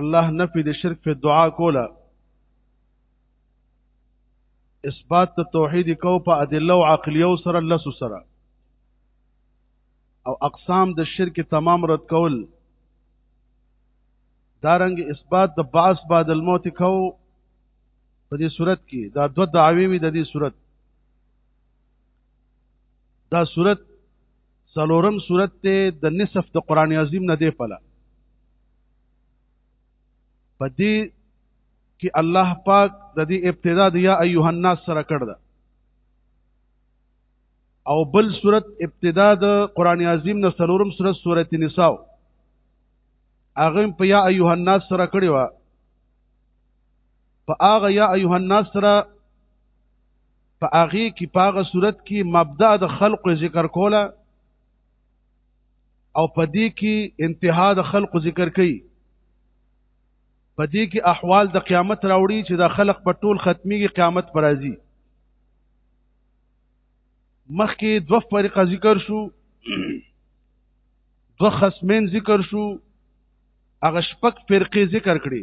الله نفي د شرک په دعا کوله اثبات ته توحید کو په ادله او عقلیو سره لسو سره او اقسام د شرک تمام رد کول دارنګ اثبات د باس بعد الموت کو په دې صورت کې دا دو دعوی وي د دې صورت دا صورت څلورم صورت ته د نصف د قران عظیم نه دی پله په دې کې الله پاک د دې ابتدا د یا ایه الناس سره کړ ده او بل صورت ابتدا د قران عظیم نه څلورم صورت سوره نساء هغه په یا ایه الناس سره کړی و په هغه یا ایه الناس سره په هغه کې په هغه صورت کې مبدا د خلق ذکر کوله او په دې کې انتها د خلق ذکر کوي په دې کې احوال د قیامت راوړي چې د خلق په ټول ختميږي قیامت پر راځي مخکې دو فرقه ذکر شو دو خصمین ذکر شو هغه شپک فرقې ذکر کړي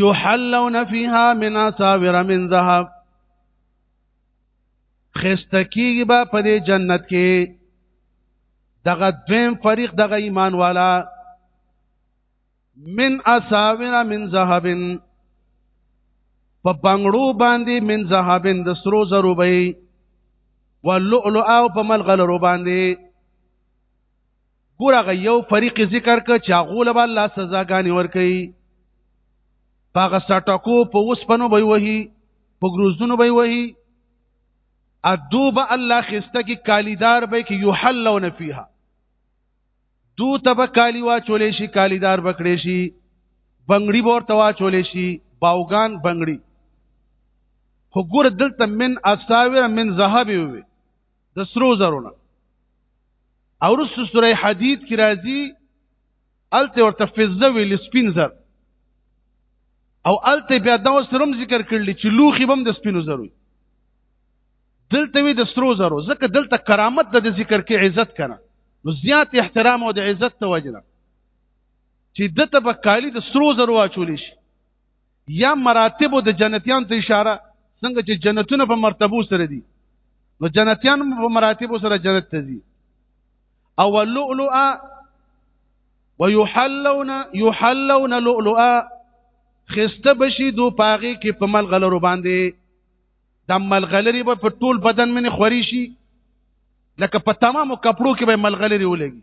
یحلون فیها من اساور من ذهب خستکیږي با په دې جنت کې دغه دویم فریق دغه ایمان والا من اساور من ذهب په بنگړو باندې من ذهبن د سرو زرو به ولؤلؤ او په ملغلرو باندې ګور هغه یو فریق ذکر ک چې هغه له الله سزاګانې ور کوي پاغه سټکو په وسپنو به وهي په ګروزونو به وهي ادوب الله خسته کی کالیدار به کی یحلون فیها دو تب کالی وا چولې شي کالیدار بکړې شي بنگړي بور توا چولې شي باوغان بنگړي خو ګور دلته من اساور من ذهب وي د سرو زرونه او رس سوره حدید کې راځي الته ورته فزه ویل سپین زر او الته بیا دا سرم ذکر کړل چې لوخي بم د سپینو زرو دلته وی د سرو زرو ځکه دلته کرامت د ذکر کې عزت کنه نو زیات احترام او د عزت توجنه چې دته به کالی د سرو زرو اچول شي یا مراتب د جنتیان ته اشاره څنګه چې جنتونه په مرتبو سره دي نو جنتیان په مراتب سره جنت ته ځي او اللؤلؤ ويحلون يحلون لؤلؤا خسته بشي دو پاغي کې په ملغلرو باندې د ملغلري به په ټول بدن منې خوري شي لکه په تمامو کپړو کې به ملغلري ولګي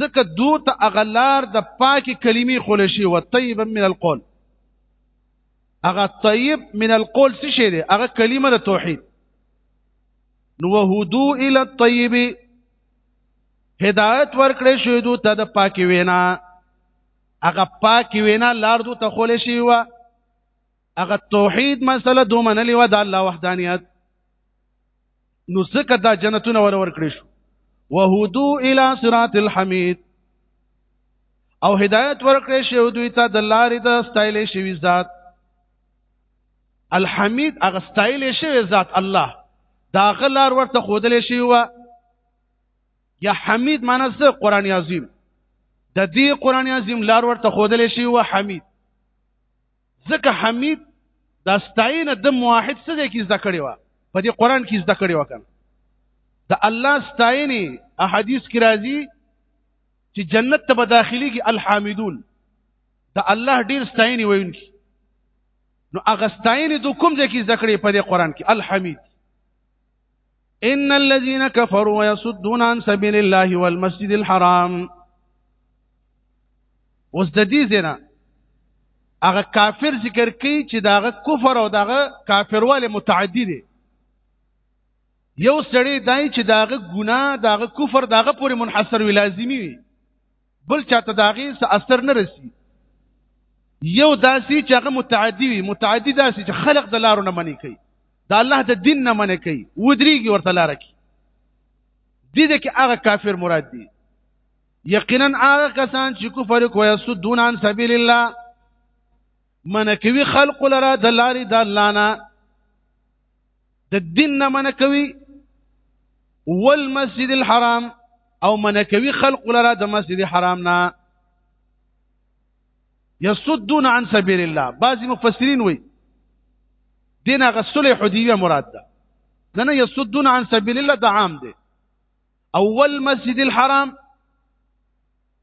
ځکه دو ته هغه لار د پاکې کلمې خول شي و طیبا من القول هغه طیب من القول څه شي دی هغه کلمه د توحید نو وهدو ال الطیب هدایت ورکړې شوې دو ته د پاکې وینا هغه پاکې وینا لار دو ته خول شي و هغه توحید مسله دو منلې و د الله وحدانیت نو څکه دا جنتونه ور ور کړی شو وهدو الى صراط الحمید او هدایت ورکړی شو دوی ته د لارې د ستایل شوی ذات الحمید هغه ستایل شوی ذات الله دا غلار ورته خودل شي و یا حمید معنی څه قران عظیم د دې قران عظیم لار ورته خودل شي و حمید ځکه حمید دا ستاینه د موحد څه دی کې زده کړې و په دې قران کې زده کړې وکړه د الله ستاینه احادیث کې راځي چې جنت ته به داخلي کې الحامدون د الله ډیر ستاینه وایونکي نو هغه ستاینه د کوم ځای کې زده کړې په دې قران کې الحمید ان الذين كفروا ويصدون عن سبيل الله والمسجد الحرام اوس د دې زنه هغه کافر ذکر کوي چې داغه کفر او داغه کافرواله متعدی دي یو سړی دای چې داغه ګناه داغه کفر داغه پورې منحصر وي لازمی وي بل چاته دا غي څه اثر نه رسی یو داسي چې هغه متعدی وي متعدی داسي چې خلق د لارو نه منی کوي د الله د دین نه منی کوي ودریږي ورته لار کی دي دې کې هغه کافر مراد دي یقینا هغه کسان چې کفر کوي سدون عن سبیل الله من کوي خلق لرا د لارې د الله نه د دین نه منع کوي والمسجد الحرام او منع کوي خلق لره د مسجد حرام نه يصدون عن سبيل الله بعضي مفسرين وي دین هغه صلح حدیبیه مراد ده نه نه يصدون عن سبيل الله ده عام ده اول مسجد الحرام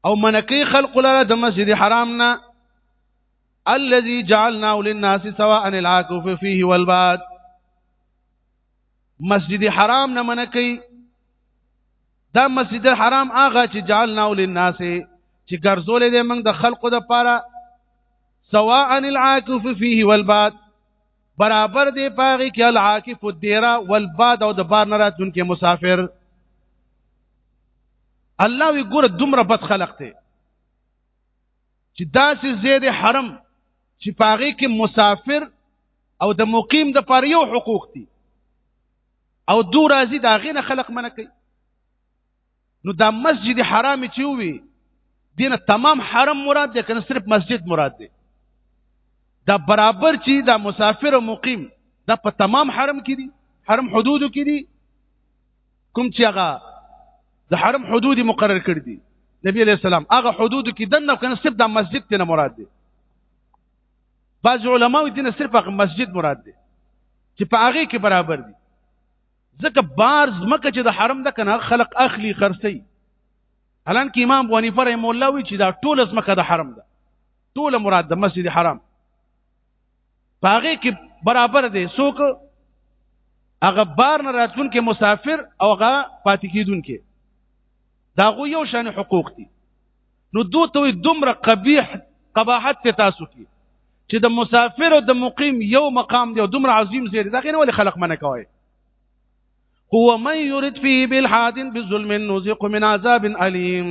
او منکی خلق لره د مسجد حرام نه الذي جعلنا للناس سواء العاكف فيه والباد مسجد حرام نه منکی دا مسجد حرام هغه چې جعلنا للناس چې ګرځولې دې موږ د خلقو د پاره سواء العاكف فيه والباد برابر دی پاغي کې العاکف الدیرا والباد او د بار نه راتونکي مسافر الله وی ګور دومره بد خلق ته چې داسې زید حرم چې پاغه کې مسافر او د مقیم د پر یو حقوق دي او دو راځي دا غینه خلق منه کوي نو دا مسجد حرام چې وي دینه تمام حرم مراد دی کنه صرف مسجد مراد دی دا برابر چې دا مسافر او مقیم دا په تمام حرم کې دي حرم حدودو کې دي کوم چې هغه د حرم حدود مقرر کړ دي نبی علیہ السلام هغه حدود کې دنه کنه صرف د مسجد ته مراد دي بعض علماء دین صرف هغه مسجد مراد دي چې په هغه کې برابر دي ځکه بار زمکه چې د حرم د کنه خلق اخلي خرسي الان کې امام بونی پر مولا وی چې دا ټول زمکه د حرم ده ټول مراد د مسجد حرام پاغه کې برابر دی څوک هغه بار نه راتلون کې مسافر او هغه پاتې کیدون کې دا غو یو شان حقوق دي نو دوی ته دومره قبیح قباحت ته تاسو کې چې د مسافر او د مقیم یو مقام دی دومره عظیم زیر دا غیر ولې خلق منه کوي هو من يرد فيه بالحاد بظلم نذق من عذاب أليم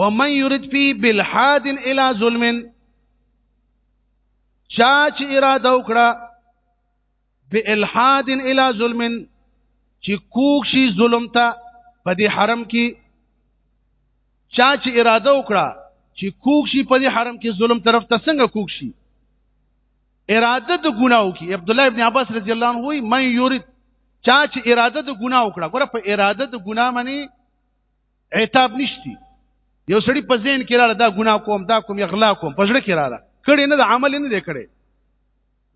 ومن يرد في بالحاد الى ظلم چا چې اراده وکړه بالحاد الى ظلم چې کوک شي ظلم ته په دې حرم کې چا چې اراده وکړه چې کوک شي په دې حرم کې ظلم طرف ته څنګه کوک شي اراده د ګناو کې عبد الله ابن عباس رضی الله عنه وایي من يريد چا چې اراده د ګناه وکړه ګوره په اراده د ګناه معنی عتاب نشتی یو سړی په ذهن کې رااله دا ګناه کوم دا کوم یغلا کوم په ځړه کې رااله کړي نه د عمل نه دی کړي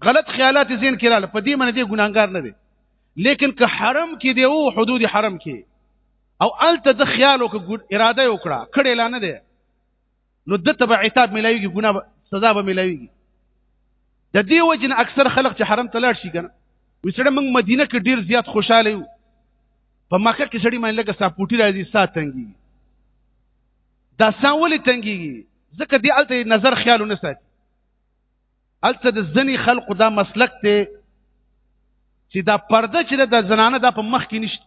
غلط خیالات ذهن کې رااله په دې باندې دی ګناګار نه دی لیکن که حرم کې دی او حدود حرم کې او الته د خیال او اراده وکړه کړي لا نه دی نو دته به عتاب ملایږي ګناه سزا به ملایږي د دې وجنه اکثر خلک چې حرم ته لاړ شي کنه وسړه موږ مدینه کې ډیر زیات خوشاله یو په مکه کې سړی مې لکه ساپوټی راځي ساتنګي دا ساولې تنګيږي ځکه دی الته نظر خیال نه ساتي الته د ځنی خلقو دا مسلک ته چې دا پرده چې د زنانه دا په مخ کې نشته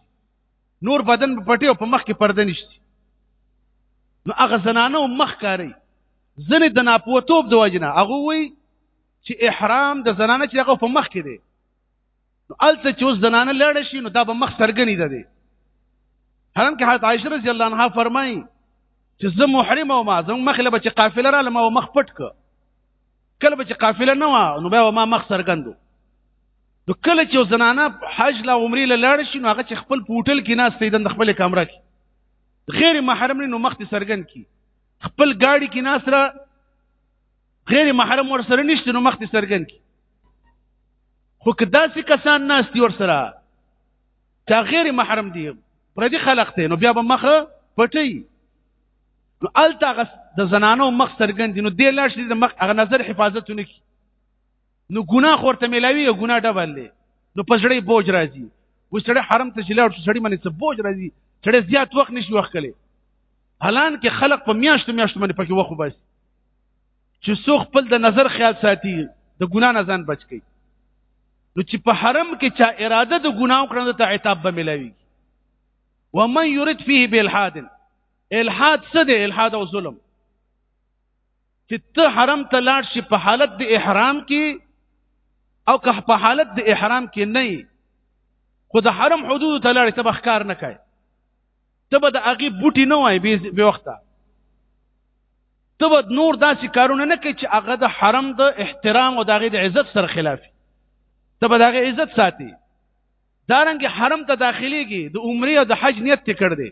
نور بدن په پټي او په مخ کې پرده نشته نو هغه زنانه مخ کاری ځنې د ناپوتوب د وجنه هغه وی چې احرام د زنانه چې هغه په مخ کې دی نو الته چې اوس زنانه لړ شي نو دا به مخ سرګنی ده دی هرم کې حضرت عائشه رضی الله عنها فرمایي چې زه محرم او ما زه مخ له بچ قافله را لمه او مخ پټ ک کله به چې قافله نه وه نو بیا ما مخ څرګندو نو کله چې زنانه حج لا عمرې له لاړ شي نو هغه چې خپل پوټل کې ناستې د خپل کمره کې غیر محرم نو مخ ته سرګند کی خپل گاډي کې ناسره غیر محرم ور سره نشته نو مخ ته سرګند کی خو کدا سي کسان ناس دي ور سره تا غیر محرم دي پردي خلق ته نو بیا به مخه پټي نو الته د زنانو مخ سرګند نو دې لاش دې مخ هغه نظر حفاظت نه کی نو ګناه خورته ملاوي او ګناه ډبل دی نو پسړې بوج راځي وسړې حرم ته شلاړ شو سړې باندې څه بوج راځي سړې زیات وخت نشي وخت کړي حالان کې خلق په میاشتو میاشتو باندې پکې وخو بس چې څو خپل د نظر خیال ساتي د ګناه نه ځان بچ کړي نو چې په حرم کې چا اراده د ګناه کړنه ته عتاب به ملاوي ومن يرد فيه بالحادن الحاد څه دی الحاد او ظلم چې ته حرم ته لاړ شي په حالت د احرام کې او که په حالت د احرام کې نه خو د حرم حدود ته لاړ ته بخکار نه کوي ته به د هغې بوټي نه وای بې وخته ته به نور داسې کارونه نه کوي چې هغه د حرم د احترام او د هغې د عزت سره خلاف ته به د هغې عزت ساتي دارنګ حرم ته داخليږي د دا عمره او د حج نیت ته کړ دی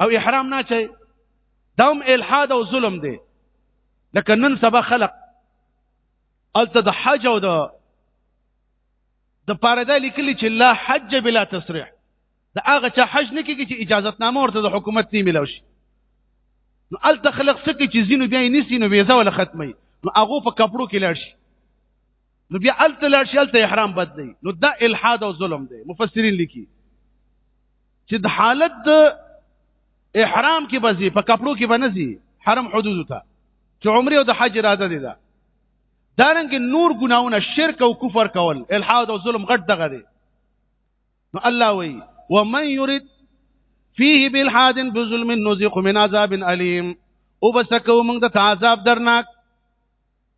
او احرام نه چي دام الحاد او ظلم دی لکه نن سبا خلق الته د حج او د د پاره دا لیکلي چې لا حج بلا تصریح دا هغه چې حج نه کیږي چې اجازه نامه ورته د حکومت نه ملو شي نو الته خلق سکه چې زینو بیا یې نسی نو ویزه ولا ختمي نو هغه په کپړو کې لاړ شي نو بیا الته لا شي الته احرام بد دی نو دا الحاد او ظلم دی مفسرین لیکي چې د حالت د احرام کې بزي په کپړو کې بنزي حرم حدود ته چې عمره او د حج اراده دي دا دارنګ نور ګناونه شرک او کفر کول الحاد او ظلم غټ دغه دی نو الله وی ومن يريد فيه بالحاد بظلم نذيق من عذاب اليم وبسکو موږ د عذاب درناک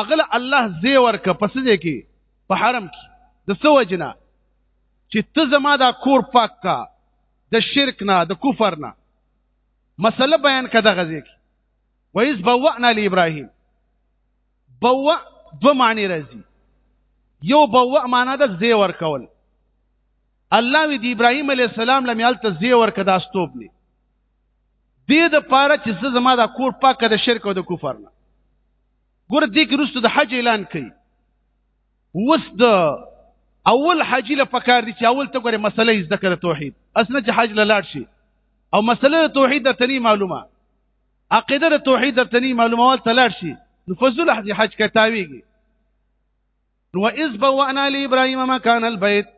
اغل الله زی ورک پس دې کې په حرم کې د سو جنا چې ته زما دا کور پاک کا د شرک نه د کفر نه مسله بیان کده غزې کې وایز بوأنا لابراهيم بوأ دو معنی راځي یو بوأ معنا د زی ور کول الله وی د ابراهيم عليه السلام لم یالت زی ور کدا استوب نه دې د پاره چې زه زما د کور پاک د شرک او د کفر نه ګور دې کې رسو د حج اعلان کړي وس د اول حج له پکار دي چې اول ته ګوره مسلې زده کړه توحید اسنه چې حج لاړ شي او مسله توحید د تنی معلومه عقیده د توحید د تنی معلومه ول تلاړ شي نو فضل حج کتاویږي نو اذ بوانا لابراهيم مكان البيت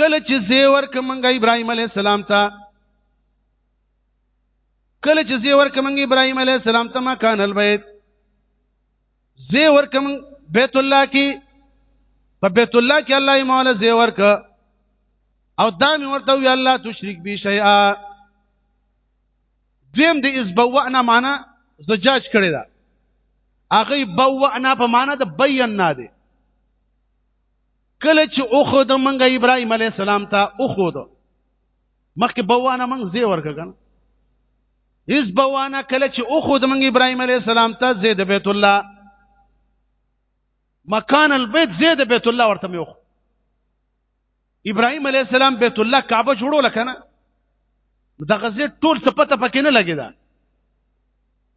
کله چې زیور کمنګ ابراهيم عليه السلام ته کله چې زیور کمنګ ابراهيم عليه السلام ته مکان البيت زیور کمنګ بیت الله کې په بیت الله کې الله یې مولا زیور ک او دا مې ورته وی الله تشرک بي شيئا دویم د اسبوعنا معنا زجاج کړی دا هغه بوعنا په معنا د بیاننا دی کله چې او خود منګه ابراهيم عليه السلام ته او خود مخکې بوانه منګ زی ورکه کنه هیڅ بوانه کله چې او خود منګه ابراهيم عليه السلام ته زید بیت الله مکان البيت زید بیت الله ورته مې وخو ابراهيم عليه السلام بیت الله کعبه جوړول کنه د غزې ټول څه پته پکې نه لګیدا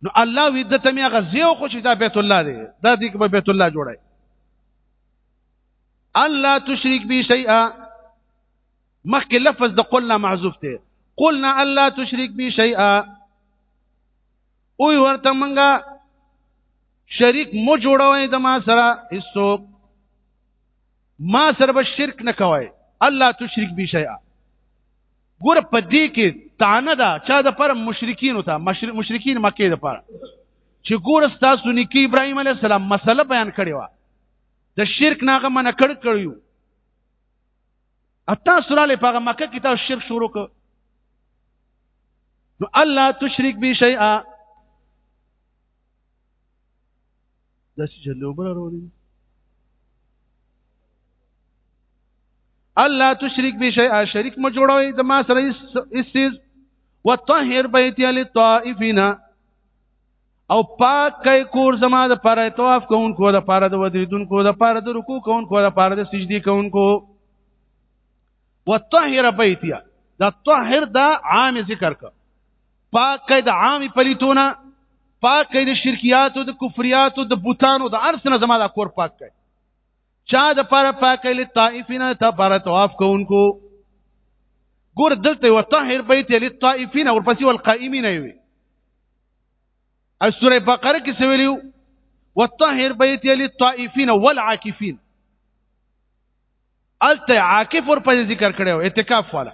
نو الله وی د تمیا غزې او خو چې دا بیت الله دی دا دې کې بیت الله جوړای الله تشرک بی شیئا مخکې لفظ د قلنا معذوف دی قلنا الله تشرک بی شیئا او ورته منګه شریک مو جوړوي د ما سره هیڅوک ما سره به شرک نه کوي الله تشرک بي شيئا ګور په دې کې تانه دا چا د پر مشرکین ته مشرکین مکه د پر چې ګور تاسو نیکی ابراهيم عليه السلام مسله بیان کړې و د شرک ناغه من کړ کړیو اتا سره له پاغه مکه کې تاسو شرک شروع کړ نو الله تشرک به شیئا دا چې جلې وبر وروړي الله تشرک به شیء شریک م جوړوي د ما سره اسیز وطهر بیتی للطائفین او پاک کای کور زما د پاره طواف کوونکو د پاره د ودریدونکو د پاره د رکوع کوونکو د پاره د سجدي کوونکو وطهر بیتیا دا طاهر دا عام ذکر کا پاک قید عام پلیتونه پاک قید شرکیاتو د کفریاتو د بوتانو د ارسنه زما د کور پاک کړي چا د پاره پاک قید طائفین ته بار طواف کوونکو ګور دلته وطهر بیت للطائفین او پسې والقائمین وي سوره بقره کې سویلو وطهر بیت للطائفین والعاکفین الته عاکف ور په ذکر کړو اعتکاف والا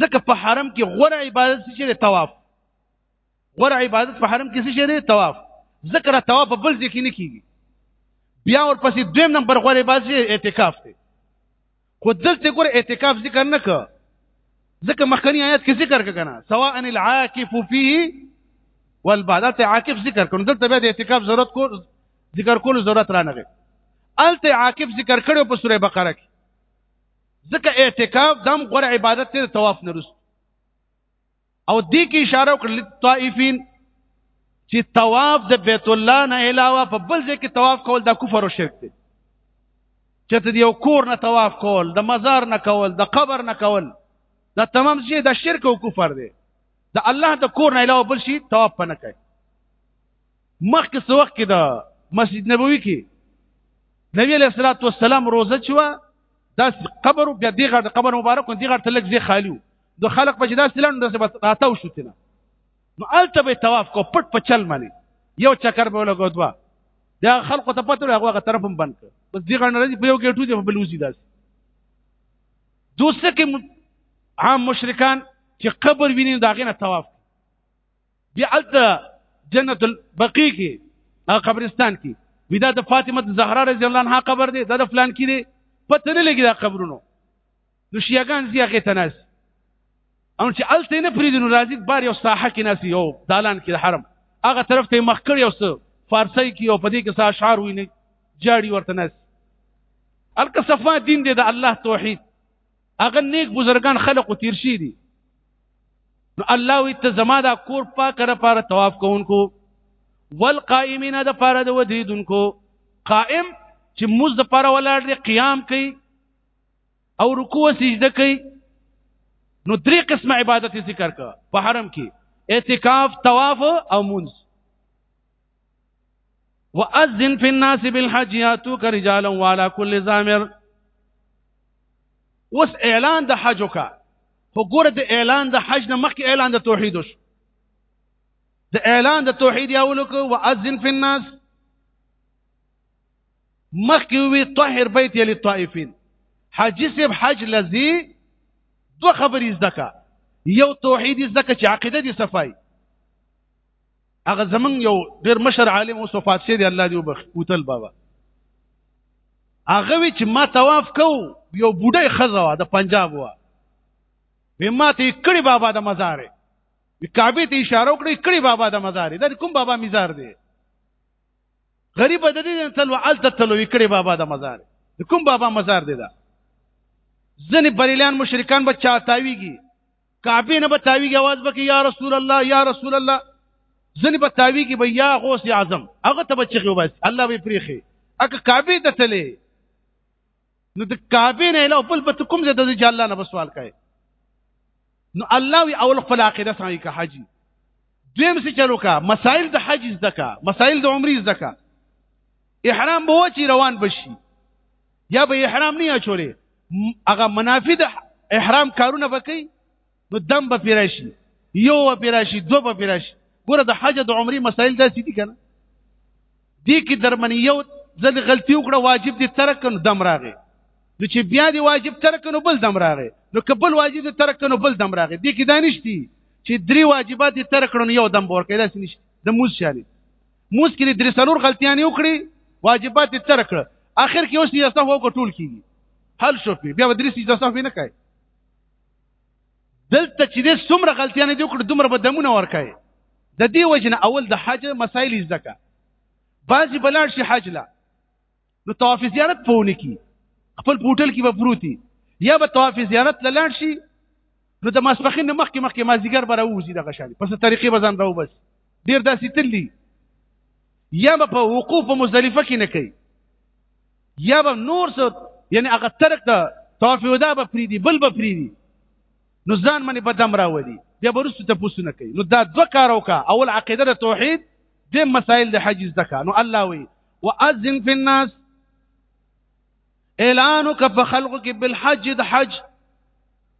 ځکه په حرم کې غوره عبادت څه دی طواف غوره عبادت په حرم کې څه دی طواف ذکر طواف بل ځکه نه کیږي بیا ورپسې دویم نمبر غوره عبادت اعتکاف دی خو دلته ګور اعتکاف ذکر نه کړ ځکه مخکنی آیات کې ذکر کنا سواء العاکف فيه والبعدات عاکف ذکر کړو دلته بیا د اعتکاف ضرورت کو ذکر کول ضرورت را نغی الته عاقب ذکر کړو په سوره بقره کې ځکه اعتکاف دم غره عبادت ته طواف نه رسو او دې کې اشاره وکړه لطائفین چې طواف د بیت الله نه علاوه په بل ځای کې طواف کول د کفر او شرک دی چې ته یو کور نه طواف کول د مزار نه کول د قبر نه کول دا تمام شي د شرک او کفر دی د الله د کور نه علاوه بل شي طواف پنه کوي مخکې څه وخت کې د مسجد نبوي کې نبی علیه الصلاۃ والسلام روزه چوا دا قبر بیا دیغه د قبر مبارک دی غړ تلک زی خالیو د خلق په جدا سلام د بس راتاو شو تنه نو الته به طواف کو پټ په چل منی یو چکر به لګو دوا دا خلق ته پته هغه هغه طرف هم بند کړ بس دیغه نه راځي په یو ګټو دی په بلوزي داس دوسته کې عام مشرکان چې قبر ویني دا غینه طواف دی الته جنت البقیع کې هغه قبرستان کې ودا د فاطمه زهرا رضی الله عنها قبر دی دا د فلان کې دی پته نه لګی دا قبرونو نو شیعاګان زی هغه تناس او چې الته نه پریدنو راځي بار یو ساحه کې ناس یو دالان کې د حرم هغه طرف ته مخ کړی او څه فارسی کې او پدې کې څه اشعار ویني جاړي ورته ناس الکه صفا دین دی د الله توحید هغه نیک بزرگان خلق تیر شي دي نو الله وي ته زما دا کور پاک را پاره طواف کوونکو والقائمین د پاره د ودریدونکو قائم چې موږ د پاره ولاړ دی قیام کوي او رکوع سجده کوي نو درې قسم عبادت ذکر کا په حرم کې اعتکاف طواف او منځ واذن في الناس بالحج ياتوك رجالا وعلى كل زامر وس اعلان د حج وکا خو ګوره د اعلان د حج نه مخکې اعلان د توحید وش د اعلان د توحید یاولو کو واذن في الناس مخکې وی طاهر بیت یلی طائفین حاجی سیب حج لذي دو خبرې زده کا یو توحید زده کا چې عقیده دي صفای هغه زمنګ یو ډیر مشر عالم اوس وفات شوی دی الله دې وبخ کوتل بابا هغه چې ما طواف کو یو بوډای خزوا د پنجاب وا به ما ته کړي بابا د مزار وی کعبه ته اشاره وکړي کړي بابا د مزار دا کوم بابا مزار دی غریب د دې تل وعل تل وی کړي بابا د مزار کوم بابا مزار دی دا ځنې بریلیان مشرکان به چا تاویږي کعبه نه بتاوی کی आवाज بکی یا رسول الله یا رسول الله ځنی بتاوی کی بیا غوث اعظم هغه ته بچی وبس الله به پریخي اګه کعبه ته تللی نو د کعبه نه له خپل پت کوم زه د الله نه بسوال کای نو الله وی اول خپل عقیده سمای کا حاجی دیم څه چلو کا مسائل د حج زکا مسائل د عمرې زکا احرام به وچی روان بشي یا به احرام نه اچولې هغه منافی د احرام کارونه وکي نو دم به پیراشي یو به پیراشي دو به پیراشي ګوره د حج د عمرې مسائل داسې دي کنه دې کې درمن یو ځل غلطي وکړه واجب دې ترک کنو دم راغی نو چې بیا دې واجب ترک کنو بل دم راغی نو کبل واجب دې ترک کنو بل دم راغی دې کې دانشتي چې درې واجبات دې ترک کړو یو دم ورکې داسې نشته د موسی موس کې درې څلور غلطیانې وکړي واجبات یې تر کړ اخر کې اوس یې سهو کو ټول کیږي حل شو په بیا درې سجده سهو نه کوي دلته چې دې څومره غلطیانې دي وکړ دومره به دمونه ور کوي د دې وجنه اول د حج مسائل زده کا بعضی بلاړ شي حج لا نو طواف زیارت پونه کی خپل پورټل کې به پروتي یا به طواف زیارت لاله شي نو د ماسپخین مخکې مخکې ما زیګر بره وځي دغه شان پس طریقې به ځان راو بس ډیر داسې تللی یا به په وقوف په مزدلفه کې نه کوي یا به نور څه یعنی هغه ترک د طواف ودا به فریدي بل به فریدي نو ځان باندې بدم راوړي بیا ورسته ته پوسونه کوي نو دا دوه کار وکا اول عقیده د توحید د مسائل د حج زکه نو الله وی واذن فی الناس اعلانو که په خلقو کې بالحج د حج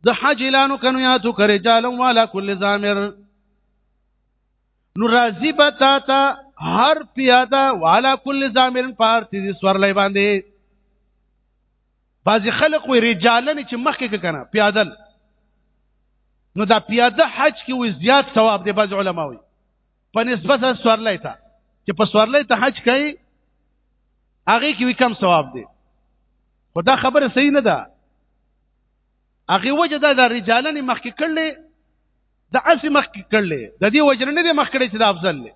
د حج اعلانو کنو یاتو کرے جالم والا کل زامر نو راضی بتا تا هر پیاده والا کل زامر پارتی دي سورلې باندې بعضی خلق وی رجالن چې مخکې کنه پیادل نو دا پیاده حج کې وی زیات ثواب دی بعض علما وی په نسبت سورلې ته چې په سورلې ته حج کوي هغه کې وی کم ثواب دی خو دا خبره صحیح نه ده هغه وجه دا د رجالن مخکې کړلې د اسی مخکې کړلې د دې وجه نه دې مخ کړې چې دا افضل دی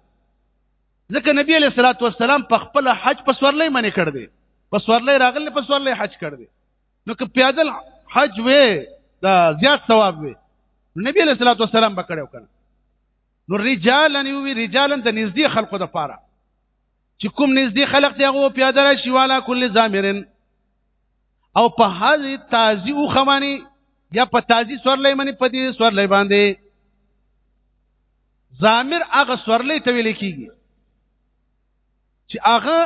ځکه نبی علیہ الصلوۃ والسلام په خپل حج په سورلې منې کړ دی په سورلې راغله په سورلې حج کړ دی نو که پیادل حج وې دا زیات ثواب وې نبی علیہ الصلوۃ والسلام بکړو کړ نو رجالن یو رجالن د نږدې خلقو د پاره چې کوم نږدې خلق دی هغه پیاده راشي والا کل زامرن او په هغه تازي او خمانی یا په تازي سورلې منی په دې سورلې باندې زامر هغه سورلې ته ویل کیږي چې هغه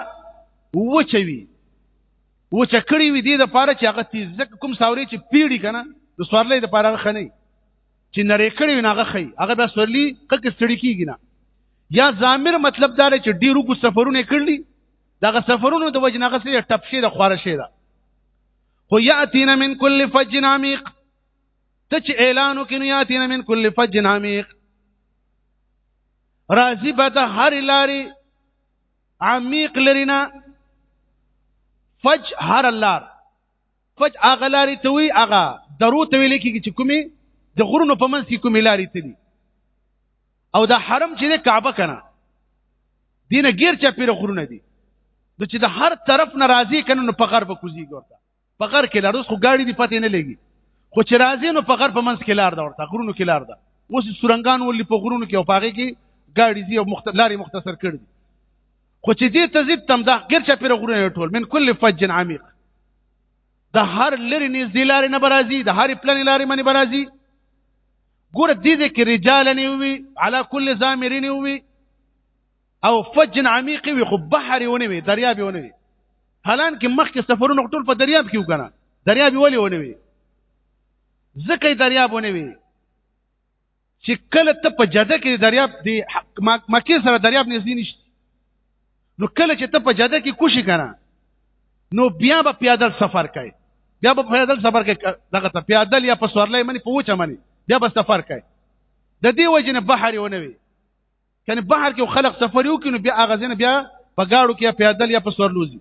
وچوي وچ کړی وي دې د پاره چې هغه تیز ځکه کوم ساوري چې پیړي کنه د سوارلې د پاره خني چې نری کړی وي هغه خي هغه بیا سوارلي ککه ستړي کیږي نه یا زامر مطلب دا چې ډیرو کو سفرونه کړلی دغه سفرونو د وجنه غسه ټپ شي د خواره شي دا خو یاتینا من کل فج عمیق ته چې اعلان وکړي یاتینا من کل فج عمیق راځي به د هر لارې عمیق لرینه فج هر لار فج هغه لارې ته وي هغه درو ته ویل کېږي چې کومې د غرونو په منځ کې کومې لارې ته دي او دا حرم چې د کعبه کنه دینه غیر چا پیر غرونه دي د چې د هر طرف ناراضي کنه نو په غرب کوزي ګورته په غر کې لار اوس خو ګاډي دی پته نه لګي خو چې راځي نو په غر په منځ کې لار ده ورته غرونو کې لار ده اوس سورنګان ولې په غرونو کې او پاغه کې ګاډي دی او مخت... لارې مختصر کړ دي خو چې دې تزيد تم دا غیر چا پیر غرونه ټول من کل فج عمیق د هر لری نيز دی لارې نه برازي د هر پلان لارې منی برازي ګور دې دې کې رجال نه وي على كل زامرين وي او فج عمیق وي خو بحر ونه وي دریاب ونه وي حالان کې مخکې سفرونه ټول په دریاب کې وکنه دریاب ولې ونه وي ځکه دریاب ونه وي چې کله ته په جده کې دریاب دی مکه سره دریاب نږدې نشته نو کله چې ته په جده کې کوشي کنه نو بیا به پیادل سفر کوي بیا به پیادل سفر کوي دغه ته پیادل یا په سورلې منی په وچه منی بیا به سفر کوي د دې وجه نه بحر ونه وي کنه بهر کې خلک سفر یو کینو بیا هغه ځنه بیا په گاړو کې پیادل یا په سورلوزي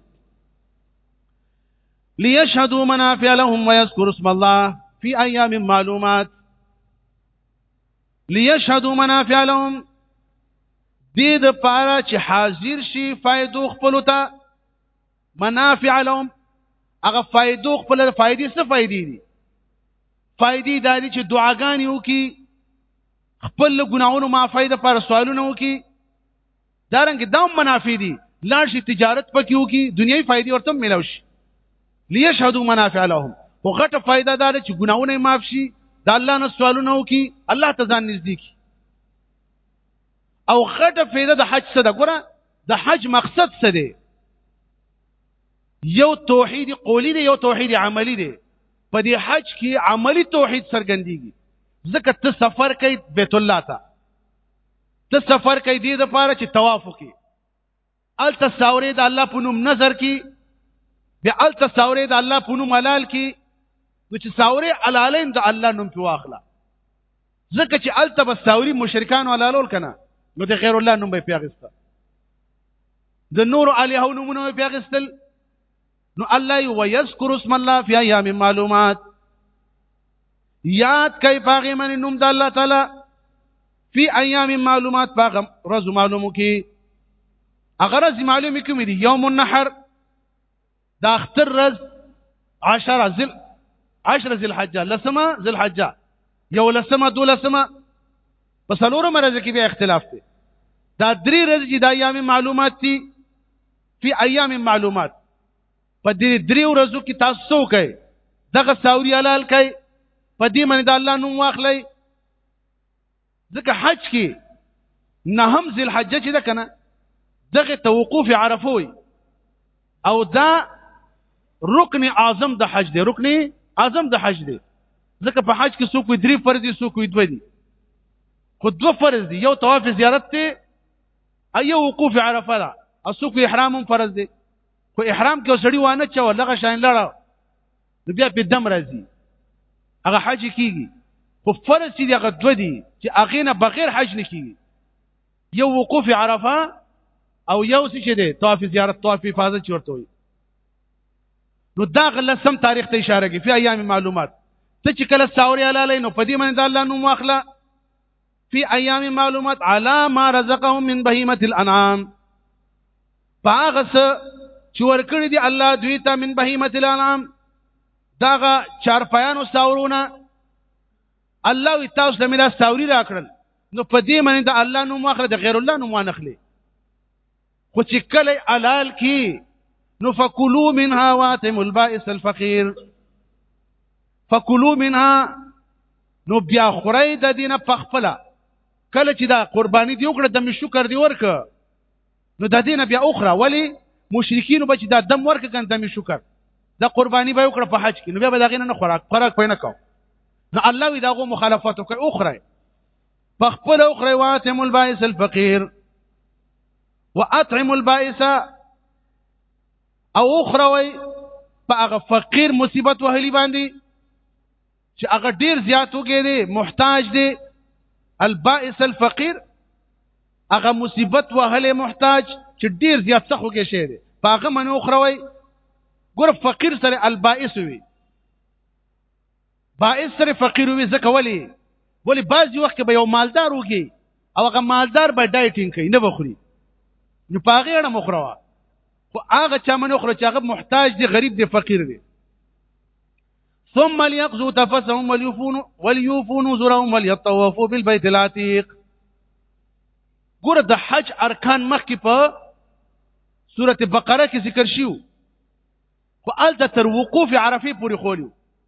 ليشهدوا منافع لهم ويذكروا اسم الله في ايام معلومات ليشهدوا منافع لهم دې د پاره چې حاضر شي فائدو خپل ته منافع لهم هغه فائدو خپل فائدې څه فائدې دي فائدې داري چې دعاګانې وکي خپل ګناونو معافی د پر سوالونه وکي دا رنګ دا منافع دي لاړ شي تجارت پکې وکي دنیوي فائدې ورته ملو شي ليشهدوا منافع لهم او غټه فائدہ دا چې ګناونه معاف شي د الله نه سوالونه وکي الله ته ځان نږدې کی او غټه فائدہ د حج څخه ده ګوره د حج مقصد څه دی یو توحید قولی دی یو توحید عملی دی په دې حج کې عملی توحید څرګندېږي ځکه ته سفر کوي بیت الله ته ته سفر کوي دې لپاره چې طواف وکړي ال تصاورې د الله په نوم نظر کې بیا ال تصاورې د الله په نوم حلال کې نو چې تصاورې حلالین د الله نوم په واخله ځکه چې الته بس تاوري مشرکان ولالول کنه نو د غیر الله نوم به پیاغسته د نور علیه نومونه به پیاغستل نو الله ويذكر اسم الله في ايام معلومات یاد کوي پاغه من نوم د الله تعالی فی ایام معلومات پاغه ورځ معلومو کې اگر ورځ معلومه کوم دي یوم النحر دا اختر رز عشر ذل عشر ذل حجه لسمه ذل حجه یو لسمه دو لسمه په سلورم ورځ کې بیا اختلاف دی دا درې ورځې چې د ایام معلومات دي په ایام معلومات په دې درې ورځو کې تاسو کوي دغه ساوري حلال کوي په دې باندې د الله نوم واخلئ ځکه حج کې نه هم ذل حج چې ده کنه دغه توقف عرفه وي او دا رکن اعظم د حج دی رکن اعظم د حج دی ځکه په حج کې څوک وي درې فرض دي څوک وي دوه دي خو دوه فرض دي یو طواف زیارت دی ایو وقوف عرفه ده او څوک احرام هم فرض دی خو احرام کې سړی وانه چا ولغه شاین لړه نو بیا په دم راځي هغه حج کیږي خو فرض چې هغه دوه دي چې هغه نه بغیر حج نه کیږي یو وقوف عرفه او یو څه دی طواف زیارت طواف حفاظت چورته وي نو دا غل سم تاریخ ته اشاره کوي په ایام معلومات ته چې کله ساوري حلاله نو په دې باندې الله نوم واخله فی ایام معلومات علی ما رزقهم من بهیمه الانعام پاغس چې ورکړي دي الله دوی ته من بهیمه الانعام داغه چارپیانو ساورونه الله وی تاسو له میراث ساوري راکړل نو په دې معنی د الله نوم واخله د غیر الله نوم وانخلي خو چې کله حلال کی نو فکلو منها واتم البائس الفقير فکلو منها نو بیا خورای د دینه پخپله کله چې دا قرباني دی وکړه د شکر دی ورک نو د دینه بیا اخرى ولی مشرکین به چې دا دم ورک کن د شکر د قرباني به وکړه په حج کې نو بیا به دا غینه نه خوراک خوراک پینه کو نو الله وی داغه مخالفت کوي اخرى پخپله اخرى واتم البائس الفقير واطعم البائس او اخروي په هغه فقیر مصیبت وهلی باندې چې هغه ډیر زیات وګړي محتاج دی البائس الفقير هغه مصیبت وهله محتاج چې ډیر زیات څه خوږي شي دی په هغه منو خروي ګور فقیر سره البائس وي باعث سره فقیر وي ځکه ولی ولی بعضی وخت به یو مالدار وږي او هغه مالدار به ډایټینګ کوي نه بخوري نو پاغه اړه مخره خو هغه چا منو خره چې هغه محتاج دی غریب دی فقیر دی ثم ليقضوا تفسهم وليوفون وليوفون زرهم وليطوفوا بالبيت العتيق ګور د حج ارکان مخکې په سوره بقره کې ذکر شیو خو الته تر وقوف عرفه پورې خولیو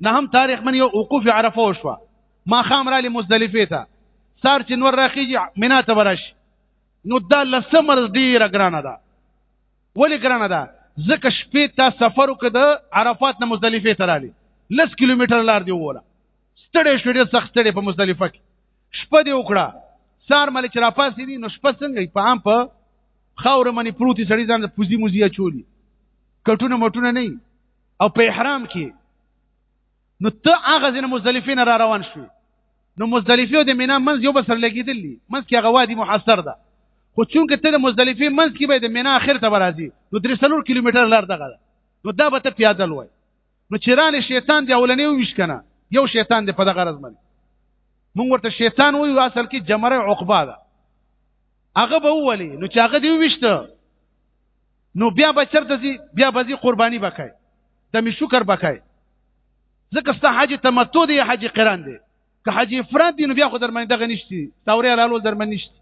نه هم تاریخ من یو وقوف عرفه وشو ما خام را لمزدلفه ته سار چې نور راخیږي مینا ته ورش نو دا لسمر ډیره ګرانه ده ولی ګرانه ده ځکه شپې تا سفر وکړه عرفات نه مزدلفه ته رالی لس کیلومتر لار دی وره ستړې شوې ډېر سخت ستړې په مزدلفه کې شپه دی وکړه سار مل چې راپاسې دي نو شپه څنګه په عام په خاور منی پروتي سړی ځان پوزي موزي چولی کټونه مټونه نه او په احرام کې نو ته هغه ځنه مزدلفین را روان شو نو مزدلفه او د مینا منځ یو بسر لګیدل دي منځ کې هغه وادي محاصر ده خو چونکه ته د مزدلفه منځ کې به د مینا اخر ته راځي نو 300 کیلومتر لار دغه ده نو دا به ته پیاده لوي نو چیرانه شیطان دی اولنې ویش کنه یو شیطان دی په دغه غرض باندې مونږ ورته شیطان وایو اصل کې جمره عقبه ده هغه به ولي نو چې هغه دی وشته نو بیا به چرته زی بیا به زی قرباني بکای ته می شکر بکای ځکه ستا حج تمتع دی حج قران دی که حج افراد دی نو بیا خو درمن دغه نشتی توري حلالول درمن نشتی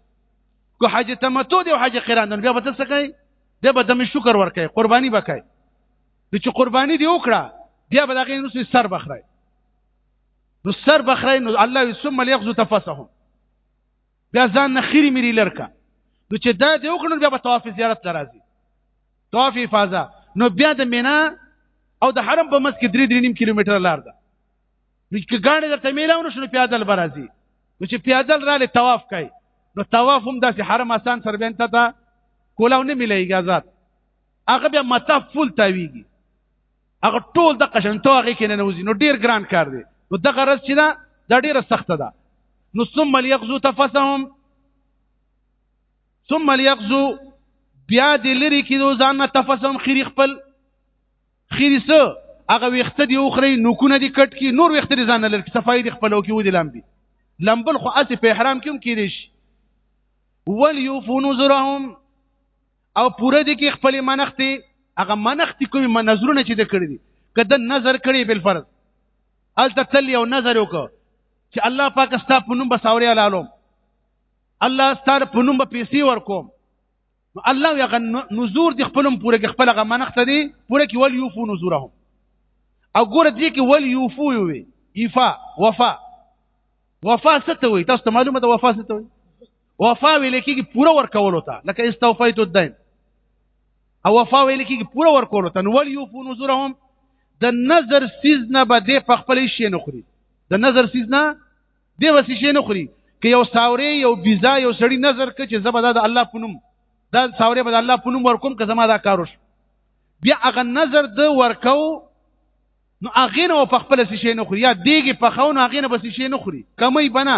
که حج تمتع دی او حج قران دی بیا به څه کوي بیا به دمه شکر ورکای قرباني بکای د چې قرباني دی وکړه بیا به دغه نو سر بخره نو سر بخره نو الله ثم ليغزو تفسهم بیا ځان نه خيري مری لرکا نو چې دا دی وکړو بیا په طواف زیارت لرازي طواف افاظه نو بیا د مینا او د حرم په منځ کې 3 3 نیم کیلومتر لار ده نو چې ګاډي درته میلاو نشو پیادل برازي نو چې پیادل رااله طواف کوي نو طواف هم داسې حرم آسان سره بنت ته کولاو نه ملایږي آزاد هغه بیا مطاف فول تاویږي هغه ټول د قشنتو هغه کې نه نوځي نو ډیر ګران کار دی نو دغه رس چې دا دا ډیره سخته ده نو ثم ليغزو تفسهم ثم ليغزو بیا د لری کې دو ځان نه تفسهم خيري خپل خيري سه هغه وخت دی اوخري نوکونه دی کټ کی نور وخت دی ځان لری صفای دی خپلو کې ودی لامبي لامبل خو اسی په احرام کې هم کېږي وليوفو نذرهم او پوره دي کې خپل منختي هغه منختي کوم منظرونه چې د کړی دي کله نظر کړی بل فرض ال تل یو نظر وکړه چې الله پاک ستا په نوم بساوري علالم الله ستاره په نوم به پیسې ورکوم نو الله یغه نذور د خپلم پوره کې خپل غمنخته دي پوره کې ول یوفو نذورهم او ګوره دې کې ول یوفو وي ایفا وفا وفا ستوي تاسو ته معلومه ده وفا ستوي وفا ویل کېږي پوره ورکولو ته لکه استوفیت الدین او وفا ویل کېږي پوره ورکولو ته نو ول یوفو نذورهم د نظر سیز نه به د په خپل شي نه خوري د نظر سیز نه د وسی شي نه خوري که یو ساوري یو بيزا یو سړی نظر کوي چې زبدا د الله پونم دا ساوري به د الله پونم ورکوم که زما دا کاروش بیا هغه نظر د ورکو نو هغه نه په خپل شي نه خوري یا دیګي په خونه هغه نه بس شي نه خوري کمی بنا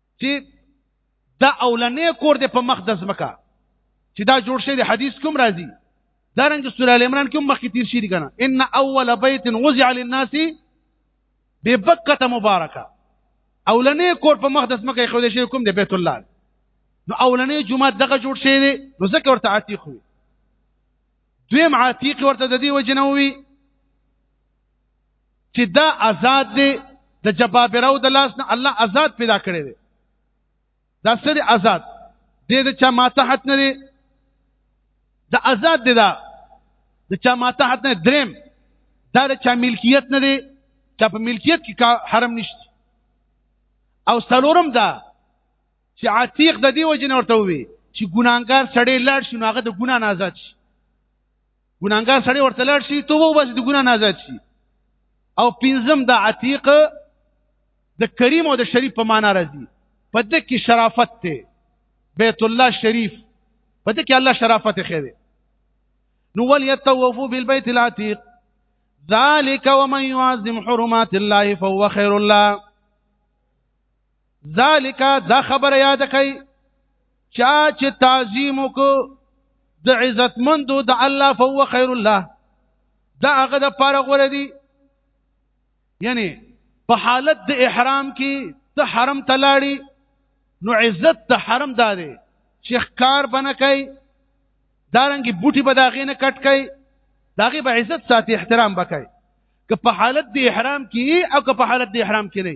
چې دا اولنې کور دی په مخ د ځمکه چې دا جوړ شوی حدیث کوم راځي دا رنګ سوره ال عمران کوم مخکې تیر شي کنه ان اول بیت وضع للناس ببکه مبارکه اولنې کور په مخ د ځمکه خو دې شي کوم دی بیت الله نو اولنې جمعه دغه جوړ شوی دی نو ځکه ورته عتیق وي دویم عتیق ورته د دې وجنوي چې دا آزاد دی د جبابرو د لاس نه الله آزاد پیدا کړی دی دا سری آزاد دې د چا ماتحت نه دی دا آزاد دی دا د چا ماتحت نه دریم دا د چا ملکیت نه دی چا په ملکیت کې حرم نشته او سلورم دا چې عتیق د دې وجه نه ورته وي چې ګناګار سړی لاړ شي نو هغه د ګنا نه آزاد شي ګناګار سړی ورته لاړ شي توبه وباسي د ګنا نه آزاد شي او پنځم د عتیق د کریم او د شریف په معنا راځي په دې کې شرافت ته بیت الله شریف په دې کې الله شرافت خېره نو ول يتوفوا بالبيت العتيق ذلك ومن يعظم حرمات الله فهو خير الله ذالک دا خبره یاد کړئ چا چې تعظیم وکړو د عزتمندو د الله فهو خیر الله دا هغه د پاره غوړه دي یعنی په حالت د احرام کې ته حرم تلاړي نو عزت د حرم داري شیخ کار بنه کوي دارنګي بوټي به داغې نه کټ کوي داغې به عزت ساتي احترام بکوي که په حالت د احرام کې او که په حالت د احرام کې نه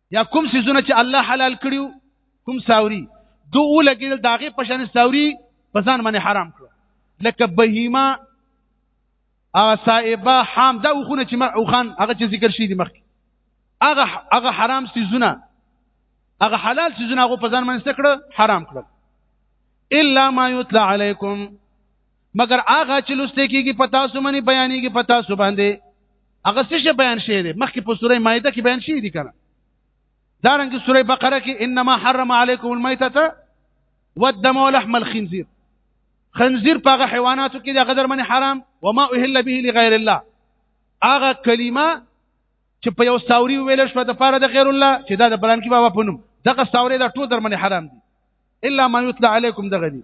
یا کوم سيزونه چې الله حلال کړیو کوم ساوري دو ولګیدل داغه په شان ساوري په ځان باندې حرام کړو لکه بهیمه هغه صائبه حام دا وخونه چې ما او خان هغه چې ذکر شي دي مخکې هغه هغه حرام سيزونه هغه حلال سيزونه هغه په ځان باندې کړو حرام کړو الا ما يتلى عليكم مګر هغه چې لسته کېږي په تاسو باندې بیانېږي په تاسو باندې هغه څه بیان شوی دی مخکې په سوره مائده کې بیان شوی دی کنه دا رنګ سوره بقره کې انما حرم علیکم المیتۃ والدم ولحم الخنزیر خنزیر په هغه حیواناتو کې د غدر منی حرام وما اهل به لغیر الله هغه کلمه چې په یو ساوري ویل شو د فار د غیر الله چې دا د بران کې بابا پونم دغه ساوري دا ټول در منی حرام دي الا ما یتلى علیکم دغه دي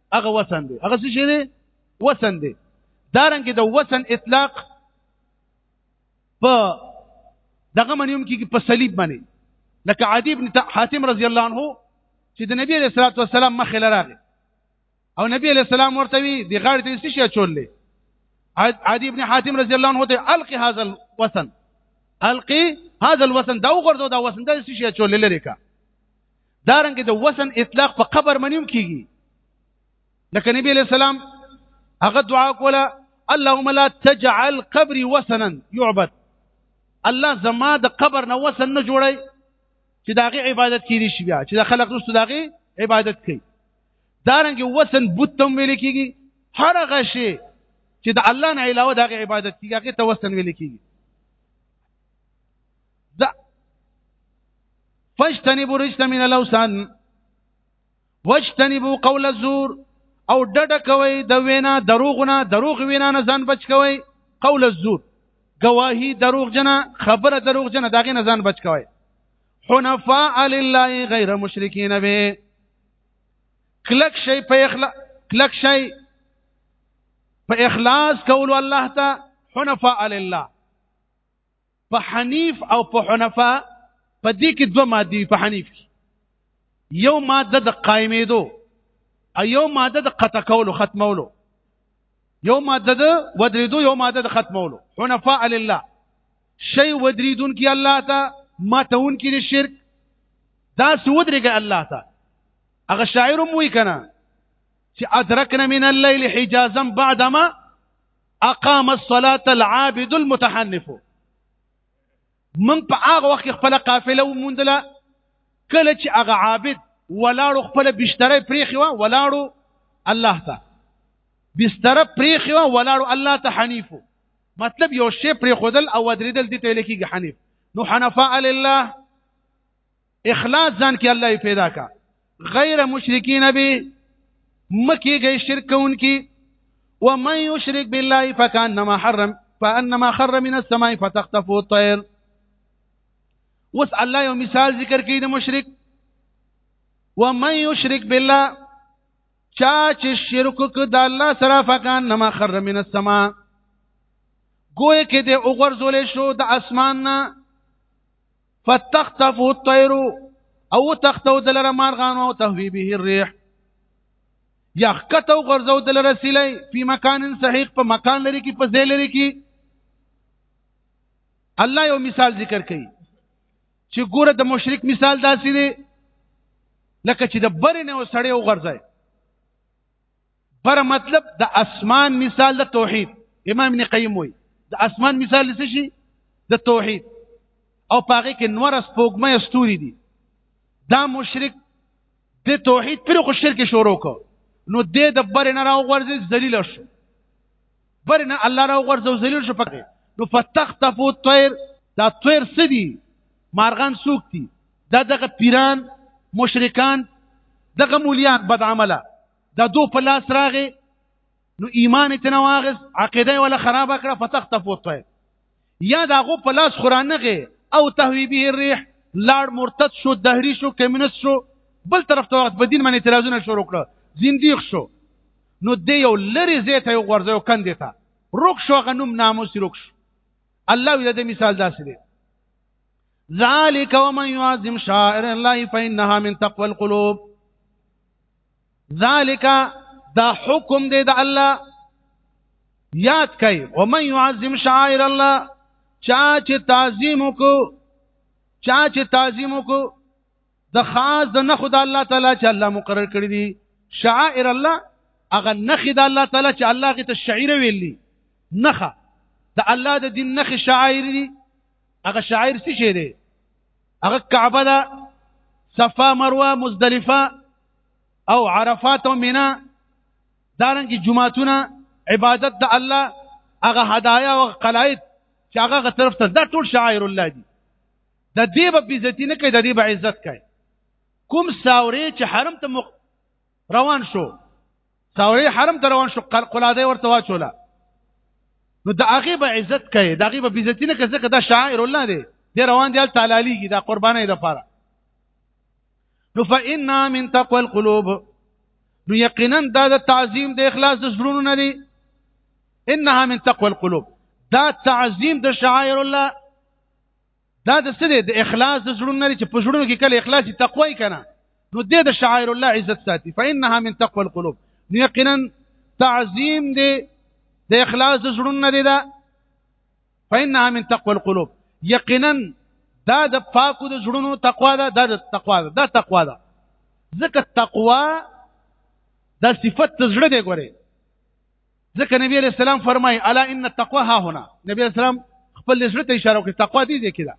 هغه وسن دی هغه څه شي دی وسن دی دارنګ د وسن اطلاق په دغه منیوم کې په صلیب باندې لکه عادی ابن حاتم رضی الله عنه چې د نبی رسول الله والسلام مخې لراغه او نبی علیہ السلام ورته وی دی غاړې ته څه شي چولې عادی ابن حاتم رضی الله عنه ته القي هذا الوسن القي هذا الوسن دا وګرځو دا وسن دا څه شي چولې لري کا دارنګ د وسن اطلاق په قبر منیم کیږي لکه نبی علیہ السلام هغه دعا کوله اللهم لا تجعل قبري وسنا يعبد الله زما د قبر نه وسن نه جوړي چې داغه عبادت کړي شي بیا چې د خلق رسو داغه عبادت کوي دارنګ وسن بوتم ویل کیږي هر هغه شی چې د الله نه علاوه داغه عبادت کیږي هغه ته وسن ویل کیږي دا فاجتنبوا رجس من الاوثان واجتنبوا قول الزور او ډډه کوي د وینا دروغونه دروغ وینا نه ځان بچ کوي قول الزور گواهی دروغ جنا خبره دروغ جنا داغه نه ځان بچ کوي حنفاء لله غیر مشرکین به کلک شي په اخلا کلک شي په اخلاص کول الله ته حنفاء لله په حنیف او په حنفا په دې کې دوه ماده په حنیف کې یو ماده د قائمېدو او یو ماده د قطع کولو ختمولو یو ماده د ودریدو یو ماده د ختمولو حنفاء لله شی ودریدون کې الله ته ماتون کې د شرک دا سودرګه الله ته هغه شاعر مو کنه چې ادرکنا من الليل حجازا بعدما اقام الصلاه العابد المتحنف من په هغه وخت خپل قافله ومندله کله چې هغه عابد ولاړو خپل بشتره پریخي وا ولاړو الله ته بستر پریخي وا ولاړو الله ته حنیفو مطلب یو شی پریخودل او ودریدل دي ته لکه حنیف نو حنفاء لله اخلاص ځان کې الله پیدا کا غیر مشرکین به مکی گئی شرک کون کی ومن یشرک بالله فکانما حرم فانما خر من السماء فتخطفه الطير وس الله یو مثال ذکر کړي د مشرک ومن یشرک بالله چا چې شرک وک د الله سره فکانما خر من السماء ګوې کې د اوغرزول شو د اسمان نه فتختف الطير او تختو دلره مارغان او تهوي به الريح یا خکتو غرزو دلره سلی په مکان صحیح په مکان لري کې په ځای لري کې الله یو مثال ذکر کوي چې ګوره د مشرک مثال داسې دی لکه چې د برې نه وسړې وغورځي بر مطلب د اسمان مثال د توحید امام ابن قیم وایي د اسمان مثال څه شي د توحید او پاره کې نور اس پوګمه استوري دي دا مشرک د توحید پر خو شرک شروع کو نو د دبر نه راو ورځي ذلیل شو برنه الله راو غرزو ذلیل شو پکې نو فتختفو طير دا طير سدي مارغان سوق دي دا دغه پیران مشرکان دغه مولیان بد عمله دا دو په لاس راغې نو ایمان ته نواغس عقیده ولا خراب کړه فتختفو طير یا دا غو په لاس خورانغه او تهوی به الريح لاړ مرتد شو دهری شو کمونست شو بل طرف ته وخت بدین من اعتراضونه شروع کړه زنديق شو نو دی یو لری زیته یو غورځو کندې ته روک شو غنوم ناموس روک شو الله وی د مثال داسې دی ذالک ومن يعظم شائر الله فإنها من تقوى القلوب ذالک دا حکم دی د الله یاد کئ او من يعظم شعائر الله چا چې تعظیم کو چا چې تعظیم کو د خاص د نه خدای الله تعالی چې الله مقرر کړی دي شعائر الله هغه نخې د الله تعالی چې الله کې ته شعیره ویلي نخه د الله د دین نخې شعائر دي هغه شعائر څه شي دي هغه کعبه ده صفا مروه مزدلفه او عرفات او مینا دارنګ جمعهتونه عبادت د الله هغه هدايا او قلایت چې هغه طرف ته دا ټول شاعر الله دي د دې په عزت نه کوي د دې په عزت کوي کوم ساوري چې حرم ته مخ روان شو ساوري حرم ته روان شو قلاده ورته واچولا نو د هغه به عزت کوي د هغه په عزت نه کوي ځکه دا شاعر الله دی دی روان دی تعالی دا قرباني د پاره نو فإنا من تقوى القلوب نو یقینا دا د تعظیم د اخلاص د زړونو نه دی انها من تقوى القلوب دا تعظیم د شعائر الله دا د څه دی د اخلاص د زړونو نه چې په زړونو کې کله اخلاص تقوی کنه نو دې د شعائر الله عزت ساتي فإنها من تقوى القلوب نو یقینا تعظیم دی د اخلاص د زړونو نه دی دا فإنها من تقوى القلوب یقینا دا د پاکو د زړونو تقوا ده دا د تقوا ده دا تقوا ده ځکه تقوا دا صفت د زړه دی ګوره ځکه نبی علیہ السلام فرمای الا ان التقوا ها هنا نبی علیہ السلام خپل زړه ته اشاره وکړه تقوا دې دې کړه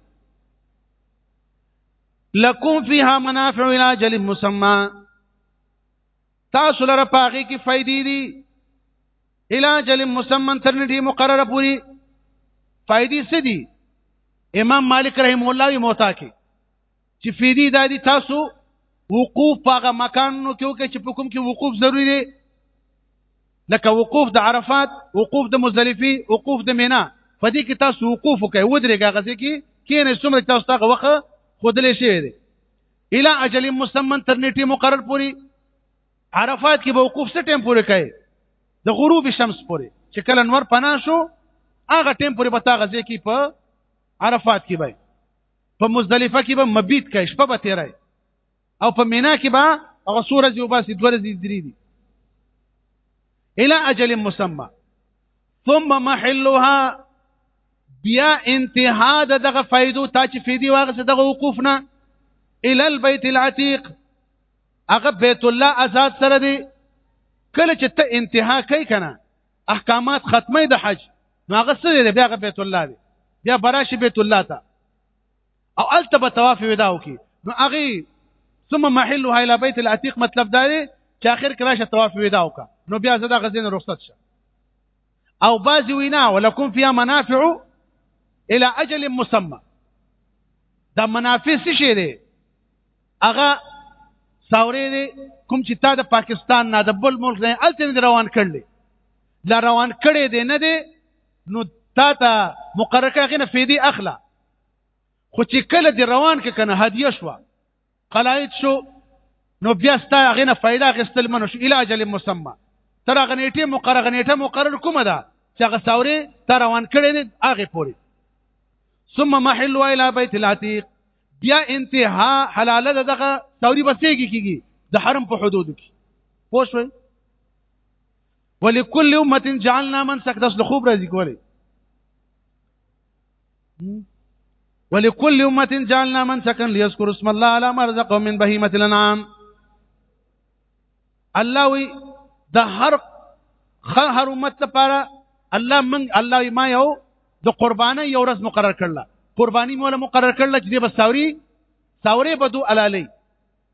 لکم فیها منافع الى اجل مسمى تاسو لپاره پاغي کې فائدې دي علاج المسمن تر نډي مقرره پوری فائدې څه دي امام مالک رحم الله وی موتا کې چې فیدی د دې تاسو وقوف په مکانونو کې وکړي چې په کوم کې وقوف ضروری دی لکه وقوف د عرفات وقوف د مزدلفه وقوف د مینا په دې کې تاسو وقوف وکړئ ودرېږئ غزه کې کینې څومره تاسو ته وخه خودلې شي دی اله اجل مسمن تر نیټه مقرر پوری عرفات کې به وقوف څه ټیم پورې کوي د غروب شمس پورې چې کله نور پنا شو هغه ټیم پورې به تا غزه کې په عرفات کې به په مزدلفه کې به مبيت کوي شپه به تیرای او په مینا کې به هغه سورې یو باسي دوه ورځې درې دي الى اجل مسمى ثم محلها بیا انتها دغه فائدو تا چې فیدی واغسه دغه وقوفنا الى البيت العتيق هغه بیت الله آزاد سره دی کله چې ته انتها کوي کنه احکامات ختمه د حج نو هغه سره دی بیا هغه بیت الله دی بیا براشي بیت الله ته او الته به طواف ودا وکي نو هغه ثم محله الى بيت العتيق مطلب دا دی چې اخر کې راشه طواف ودا وکا نو بیا زدا غزين رخصت شه او بعضی وینا ولکم فيها منافع الى اجل مسمى دا منافع څه شي دی هغه ساورې دی کوم چې تا د پاکستان نه د بل ملک نه الته روان کړل لا روان کړي دی نه دی نو تا ته مقرره کړي نه فیدی اخلا خو چې کله دی روان ک کنه هدیه شو قلایت شو نو بیا ستا غنه فائدہ غستل منو شو علاج مسمى تر غنیټه مقرره غنیټه مقرر کومه ده چې هغه ساوري تر روان کړي هغه پوری ثم محل الى بيت العتيق بیا انتها حلاله ده دغه توري بسېږي کیږي د حرم په حدود کې پوه شوي ولکل امه جعلنا منسک داس له خوب راځي کولی ولکل امه جعلنا منسکا ليذكروا اسم الله على ما رزقهم من بهيمه الانعام الله وی د هر هر امت لپاره الله من الله ما یو د قرباني یو ورځ مقرر کړل قرباني مولا مقرر کړل چې به ساوري ساوري بدو علالي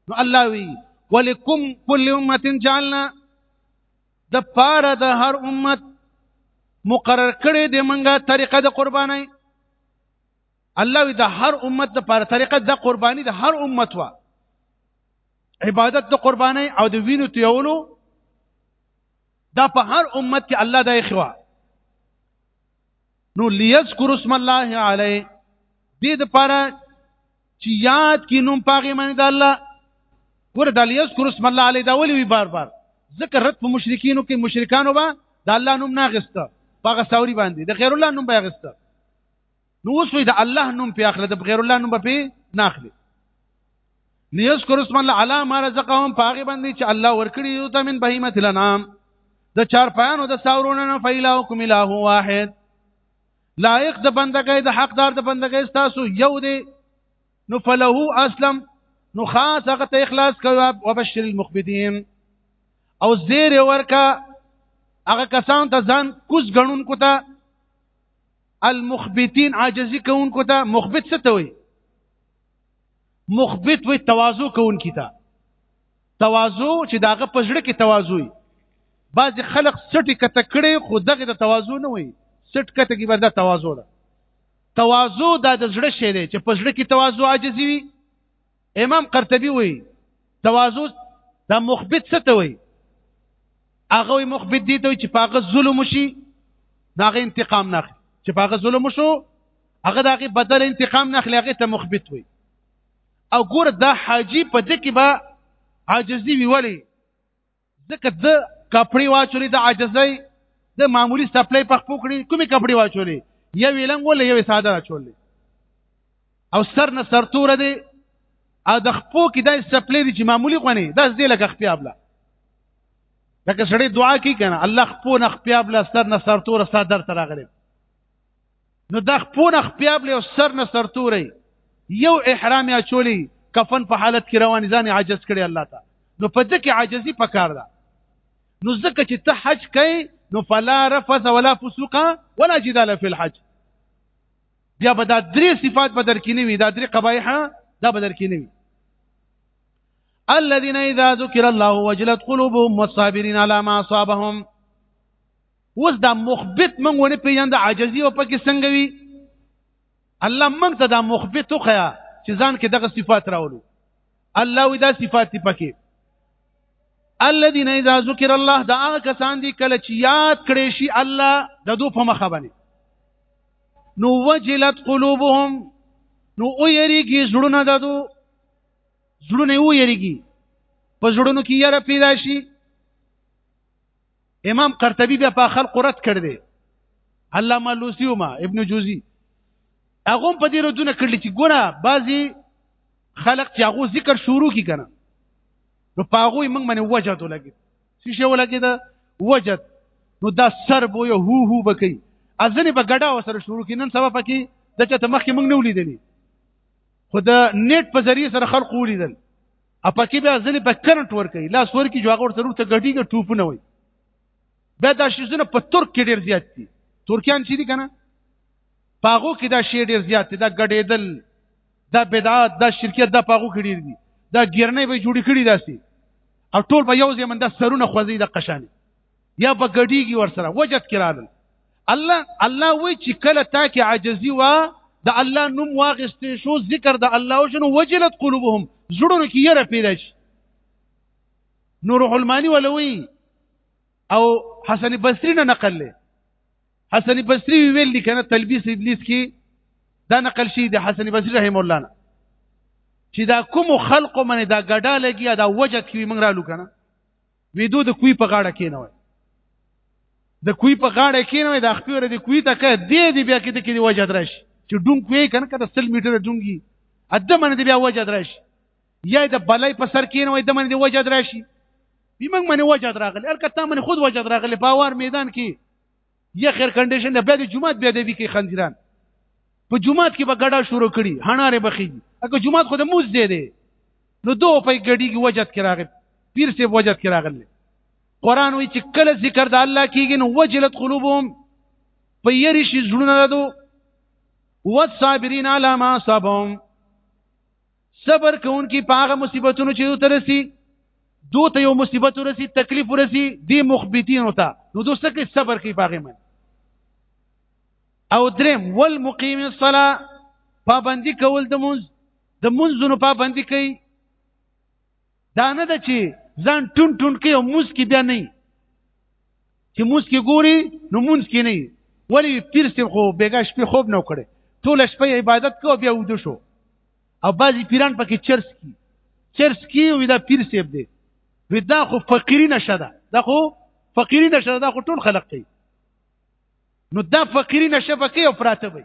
نو الله وی ولکم کل امه جعلنا د پاره د هر امت مقرر کړي د منګه طریقه د قرباني الله وی د هر امت د پاره طریقه د قرباني د هر امت وا عبادت د قرباني او د وینو تیولو دا په هر امت کې الله دا اخوا نو ليذكر اسم الله عليه دې د پاره چې یاد کې نوم پاغي باندې د الله ګور د ليذكر اسم الله عليه دا ولي وی بار بار ذکر رد په مشرکینو کې مشرکانو با د الله نوم نه غسته پاغه سوري باندې د غیر الله نوم به غسته نو اوس وی د الله نوم په اخله د غیر الله نوم په نه اخلي ليذكر اسم الله على ما رزقهم پاغي باندې چې الله ورکړي یو ته من بهیمه الانام د چار پایانو د ساورونو نه فیلاکم اله واحد لایق د بندګۍ د حقدار د بندګۍ تاسو یو دی نو فله اسلم نو خاص هغه ته اخلاص کوي وبشر المخبتين او زیر ورکا هغه کسان ته ځان کوز غنون کوته المخبتين عاجزي کوونکو ته مخبت څه ته وي مخبت وي تواضع کوونکي ته تواضع چې داغه پزړه کې تواضع وي بعض خلق سټي کته کړي خو دغه د تواضع نه وي سټ کته کې بردا تواضع ده تواضع د زړه شی دی چې پزړه کې تواضع عاجزي وي امام قرطبي وي تواضع دا مخبت څه ته وي هغه مخبت دي ته چې پاغه ظلم شي داغه انتقام نه چې پاغه ظلم شو هغه داغه بدل انتقام نه اخلي هغه ته مخبت وي او ګور دا حاجی په دې کې به عاجزي وی ولی ځکه د کپړې واچولې د عاجزۍ د معمولی سپلې پخ پوکړي کومې کپړې واچولې یو لنګ ولې یو ساده واچولې او سر نه سرتور دی او د خپو کې د سپلې دي چې معمولی غونې دا دې لکه خپيابله لکه سړی دعا کوي کنه الله خپو نه خپيابله سر نه سرتور ساده تر غلې نو د خپونه خپیاب له سر نه سرتوري یو احرام یا چولی کفن په حالت کې روان ځان عاجز کړي الله ته نو په دې کې عاجزي پکار ده نو ځکه چې ته حج کوي نو فلا رفث ولا فسوق ولا جدال فی الحج بیا به دا درې صفات بدر کې نه وي دا درې قبایح دا بدر کې نه وي الذين اذا ذكر الله وجلت قلوبهم والصابرين على ما اصابهم اوس دا مخبت مونږ ونه پیژند عاجزي او پکې څنګه وي الله مونږ ته دا مخبت وخیا چې ځان کې دغه صفات راولو الله وی دا صفات دی پکې الذين اذا ذكر الله دا هغه کسان دي کله چې یاد کړي شي الله د دوه په مخه باندې نو وجلت قلوبهم نو او یریږي زړونه ددو زړونه او یریږي په زړونو کې یره پیدا شي امام قرطبي بیا په خلق رد کړ دی علامه لوسیوما ابن جوزی هغه په دې ردونه کړل چې ګوره بعضی خلق چې هغه ذکر شروع کی کنه نو په هغه موږ باندې وجد ولګي څه شی ولګي دا وجد نو دا سر بو یو هو هو بکی ازنه په ګډا وسره شروع کی نن سبا پکې د چته مخکې موږ نه ولیدلی خو د نیټ په ذریعه سره خلق ولیدل اپکه بیا ځنې په کرنټ ور کوي لاس ور کوي جوغور تر ورته غټیږي ټوپ نه وي بیا دا شیزونه په ترک کې ډیر زیات دي ترکیان چې دي کنه پاغو کې دا شی ډیر زیات دي دا غډېدل دا بدعات دا شرکیت دا پاغو کې ډیر دي دا ګیرنې به جوړې کړي داسي او ټول به یو ځای من دا سرونه خوځي د قشانه یا په ګډیږي ور سره وجد کړهل الله الله وی چې کله تا کې عاجزي وا د الله نوم واغستې شو ذکر د الله او شنو وجلت قلوبهم زړونو کې یره پیدا شي نور علمانی ولوي او حسن بصری نه نقل له حسن بصری ویل دي کنه تلبیس ابلیس کې دا نقل شي د حسن بصری رحم الله نه چې دا کوم خلق من دا ګډا لګي دا وجد کې موږ رالو کنه ویدو د کوی په غاړه کې نه وای د کوی په غاړه کې نه وای د خپل د کوی ته کې دې دې بیا کې د کې دی وجه درش چې ډون کوی کنه کده سل میټر ډونګي اده من دې بیا وجه درش یا د بلای په سر کې نه وای د من دې وجه درشي بیمنګ من وجه دراغلی ارکه تا من خود وجه دراغلی په وار میدان کې یا خیر کنډیشن نه بیا د جمعات بیا دی کې خنځیران په جمعات کې به ګډا شروع کړي هناره بخي اګه جمعات خو د موز دی دی نو دوه په ګډي کې وجد کې راغل پیر سه وجد کې راغل قران وی چې کله ذکر د الله کېږي نو وجلت قلوبهم په یری شي زړونه دادو والصابرین علی ما صبهم صبر کوونکي په هغه مصیبتونو چې دوی ترسي دوی ته یو مصیبت ورسي تکلیف ورسي دی مخبتین وتا نو دوی څه صبر کوي په هغه من او دریم والمقیم الصلاه پابندي کول د مونږ د مونږونو پابندي کوي دا نه ده چې ځان ټون ټون کې او موس کې بیا نه چې موس کې ګوري نو مونږ کې نه ولی پیر سیم خو بیګا شپې خوب نه کړي ټول شپه عبادت کو بیا ود شو او بعضی پیران پکې چرس کی چرس کی وی دا پیر سیب دی وی دا خو فقیری نشه ده دا خو فقیری نشه ده دا خو ټول خلق کوي نو دا فقیری نشه پکې او پراته وي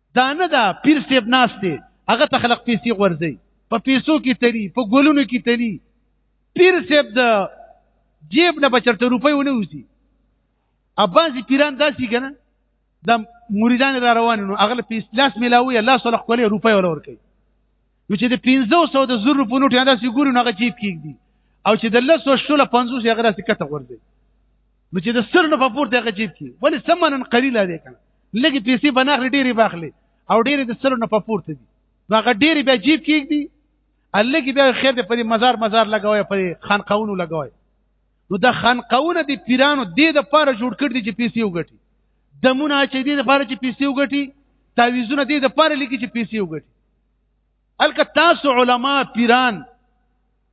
دا نه دا پیر سیب ناس دی هغه ته خلق پیسې غورځي په پیسو کې تری په ګلونو کې تری پیر سیب د جیب نه بچرته روپۍ ونه وسی ابازي پیران داسي کنه د مریدان را روان نو هغه په اسلاس ملاوي الله صلی الله علیه روپۍ ور ورکي نو چې د 1500 د زر په نوټ یاده سي ګورو هغه جیب کېږي او چې د لسو شل 500 هغه راته کته ورځي نو چې د سر نه په پورته هغه جیب کې ولې سمنن قلیلا دی کنه لګي پیسې بناخلي ډېری باخلي او ډېری د سر نه په پورته دي نو هغه ډېری بیا جیب کې دي الګي بیا خیر دې په مزار مزار لګوي په خانقاونو لګوي نو د خانقاونه د پیرانو د د پاره جوړ کړ دي چې پیسې وګټي دمونه چې د د پاره چې پیسې وګټي تعویذونه د د پاره لګي چې پیسې وګټي الکه تاسو علما پیران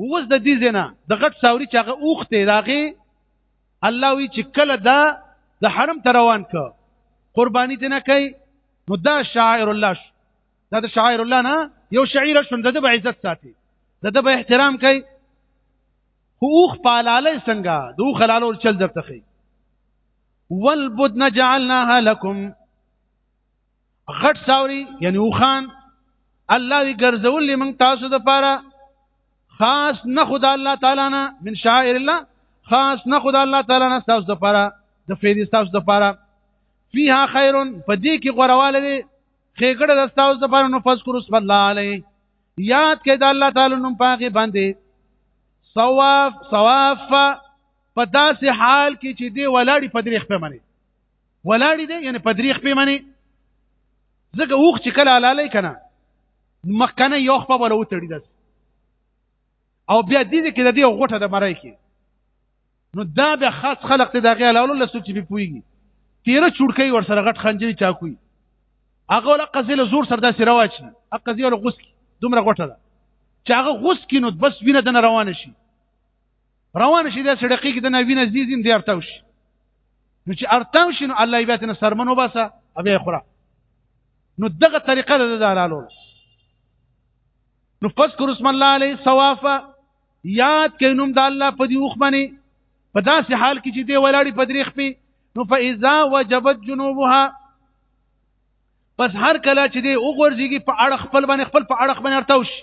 اوس د دې زنه د غټ ساوري چې هغه اوخته راغې الله وی چې کله دا د حرم ته روان ک قرباني ته نه کوي نو دا شاعر الله شو دا د شاعر الله نه یو شعیر شوند د به عزت ساتي د د به احترام کوي خوخ پالاله څنګه دو خلالو چل درته خي والبدن جعلناها لكم غټ ساوري یعنی وخان الله دې ګرځول موږ تاسو د پاره خاص نه خدا الله تعالی نه من شاعر الله خاص نه خدا الله تعالی نه تاسو د پاره د فیدې تاسو د پاره فيها خير پدې کې غورواله دي خېګړه د تاسو د پاره نو فذكر اسم الله علی یاد کړئ د الله تعالی نوم پاګه باندې صواف صواف په داسې حال کې چې دی ولاړی په درې خپل منی ولاړی دی یعنی پدریخ په معنی ځکه اوخ چې کله حلالې کنه مخکنه یو خپل ولا وتړي داس او بیا دې کې د دې غټه د مړای کې نو دا به خاص خلق ته دغه حلالو لسو چې په پويږي تیره چړکې ور سره غټ خنجري چاکوي هغه ولا قزل زور سره داسې رواچي هغه قزل غوس دومره غټه ده چې هغه غوس کینو بس وینه دنه روان شي روان شي د سړقې کې د نبی نزدې زین دی ارتاو شي نو چې ارتاو شي نو الله یې بیا تنه سرمنو باسه او بیا خورا نو دغه طریقه ده د حلالو نو فذكر اسم الله عليه صوافا یاد کینوم د الله په دې وخ باندې په داسې حال کې چې دی ولاړی په دریخ په نو فاذا وجبت جنوبها پس هر کله چې دی وګورځيږي په اړه خپل باندې خپل په اړه باندې ارتاو شي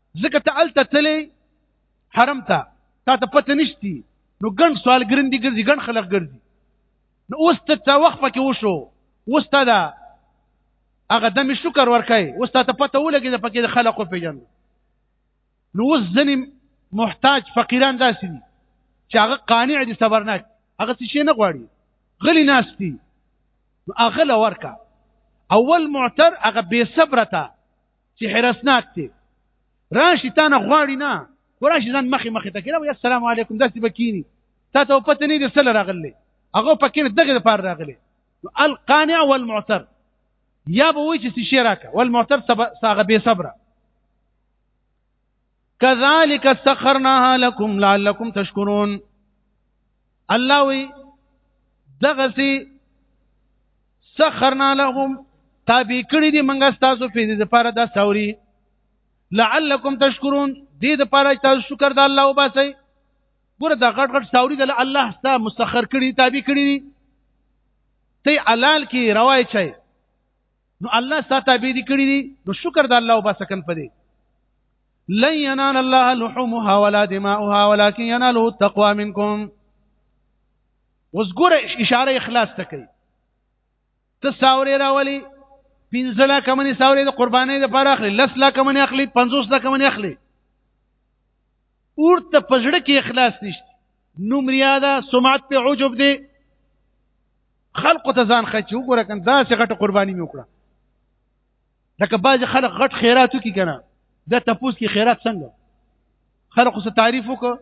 ځکه ته الته تلې حرم ته تا ته پته نشتی نو ګڼ سوال ګرندي ګرځي ګڼ خلک ګرځي نو اوس ته ته وخت پکې وشو اوس ته دا هغه د می شکر ورکای اوس ته پته ولګي د پکې د خلکو پیژن نو اوس ځنې محتاج فقیران داسې دي چې هغه قانع دي صبرناک هغه څه شي نه غواړي غلی ناس دي نو هغه لورکا اول معتر هغه بې صبرته چې حرسناک دی راشي تا نه غواړي نه وراشي ځان مخې مخې ته کړه السلام علیکم داسې بکینی تا ته پته نه دي سره راغلی هغه پکې دغه لپاره راغلی القانع والمعتر یا به وای چې شي راکا والمعتر صاغه به صبره كذلك سخرناها لكم لعلكم تشكرون الله وي دغسي سخرنا لهم تابع کړی دي منګه تاسو په دې لپاره دا سوري لعلکم تشکرون دې لپاره چې تاسو شکر د الله وباسئ ګوره دا غټ غټ سوري د الله ستا مسخر کړی تابع کړی دي ته علال کې روایت شي نو الله ستا تابع دي کړی دي نو شکر د الله وباسه کن پدې لن ينال الله لحومها ولا دماؤها ولكن يناله التقوى منكم اوس ګوره اشاره اخلاص ته کوي ته ساوري راولي پنځله کمنې ساوري د قربانۍ لپاره اخلي لس لا کمنې اخلي 50 لا کمنې اخلي ورته پزړه کې اخلاص نشته نوم ریاده سمعت په عجب دی خلق ته ځان خچ وګوره کنه دا څه غټه قرباني مې وکړه لکه باز خلک غټ خیراتو کې کنه دا تپوس کې خیرات څنګه خلق څه تعریف وکړه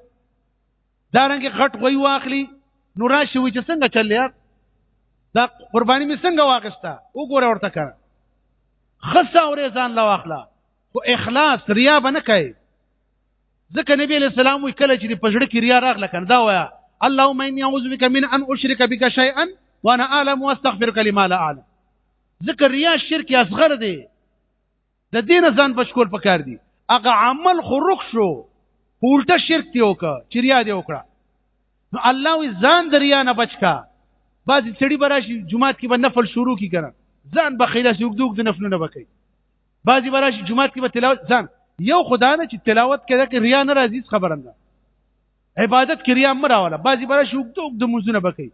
دا رنګ غټ غوي واخلي نو راشي وي چې څنګه چلیا دا قرباني مې څنګه واغستا وګوره ورته کنه خصه اورې ځان لا واخلا خو اخلاص ریا بنه کوي ځکه نبی علیہ السلام وی کله چې په ژړه کې ریا راغله کنه دا وایا اللهم اني اعوذ بك من ان اشرك بك شيئا وانا اعلم واستغفرك لما لا اعلم ذکر ریا شرک اصغر دی د دین ځان بشکول پکار دی هغه عمل خو رخ شو پولټه شرک دی وکړه چې ریا دی وکړه نو الله وی ځان د ریا نه بچکا بعض سړي براشي جمعات کې به نفل شروع کی کنه ځان بخیله سوګ دوګ د نفلونه بکې بعضی براشي جمعات کې به تلاوت ځان یو خدا نه چې تلاوت کړه کې ریا نه راځي خبره نه عبادت کې ریا مر راواله بعضی براشي وګدو د مزونه بکی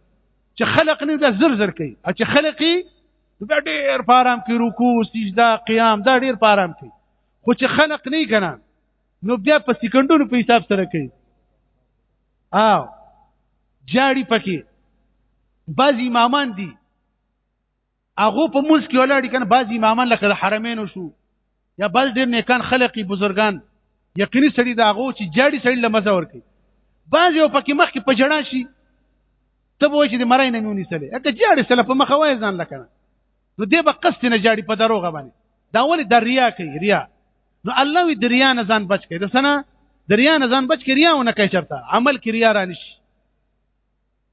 چې خلق نه د زر زر کوي او چې خلقي دا ډیر پارام کې رکوع سجده قیام دا ډیر پارام کې خو چې خلق نه کنه نو بیا په سکندونو په حساب سره کوي او جاړي پکې بعضی امامان دي هغه په موس کې ولاړ کنه بعض امامان لکه د حرمینو شو یا بل ډیر نیکان خلقي بزرگان یقیني سړي دا هغه چې جاړي سړي لمزه ور کوي بعض یو پکې مخ کې پجړا شي ته به چې د مرای نه میونی سره اته جاړي سره په مخه وای ځان لکنه نو دې به قصد نه جاړي په دروغه باندې دا ولې د ریا کوي ریا نو الله وی دریا نه ځان بچ کړي د سنه دریا نه ځان بچ کړي ریا ونه کوي چرته عمل کې ریا را نشي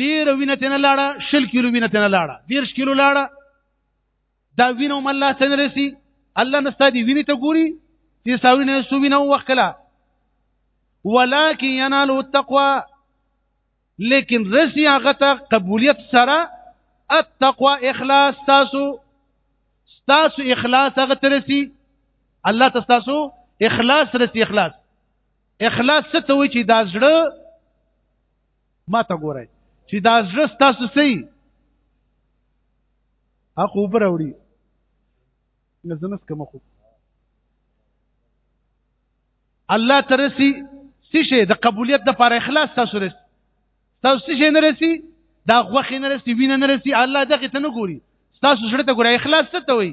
ډیر وینه تنه لاړه شل کیلو وینه تنه لاړه ډیر کیلو لاړه دا وینه هم الله ته رسی الله نستا دی وینه ته ګوري چې ساوی نه سو وینه وکړه ولکن ينال التقوى لیکن رسی هغه ته قبولیت سره التقوى اخلاص تاسو تاسو اخلاص هغه ته رسی الله تاسو اخلاص رسی اخلاص اخلاص څه ته وایي چې دا زړه ما ته ګورئ چې دا زړه تاسو سي حق اوپر اوړي لزنس کوم خو الله ترسي سشه د قبولیت د پر اخلاص تاسو رسي تاسو سشه نه رسي دا غوخه نه رسي وینه نه رسي الله دغه ته نه ګوري تاسو سره ته ګوري اخلاص څه ته وي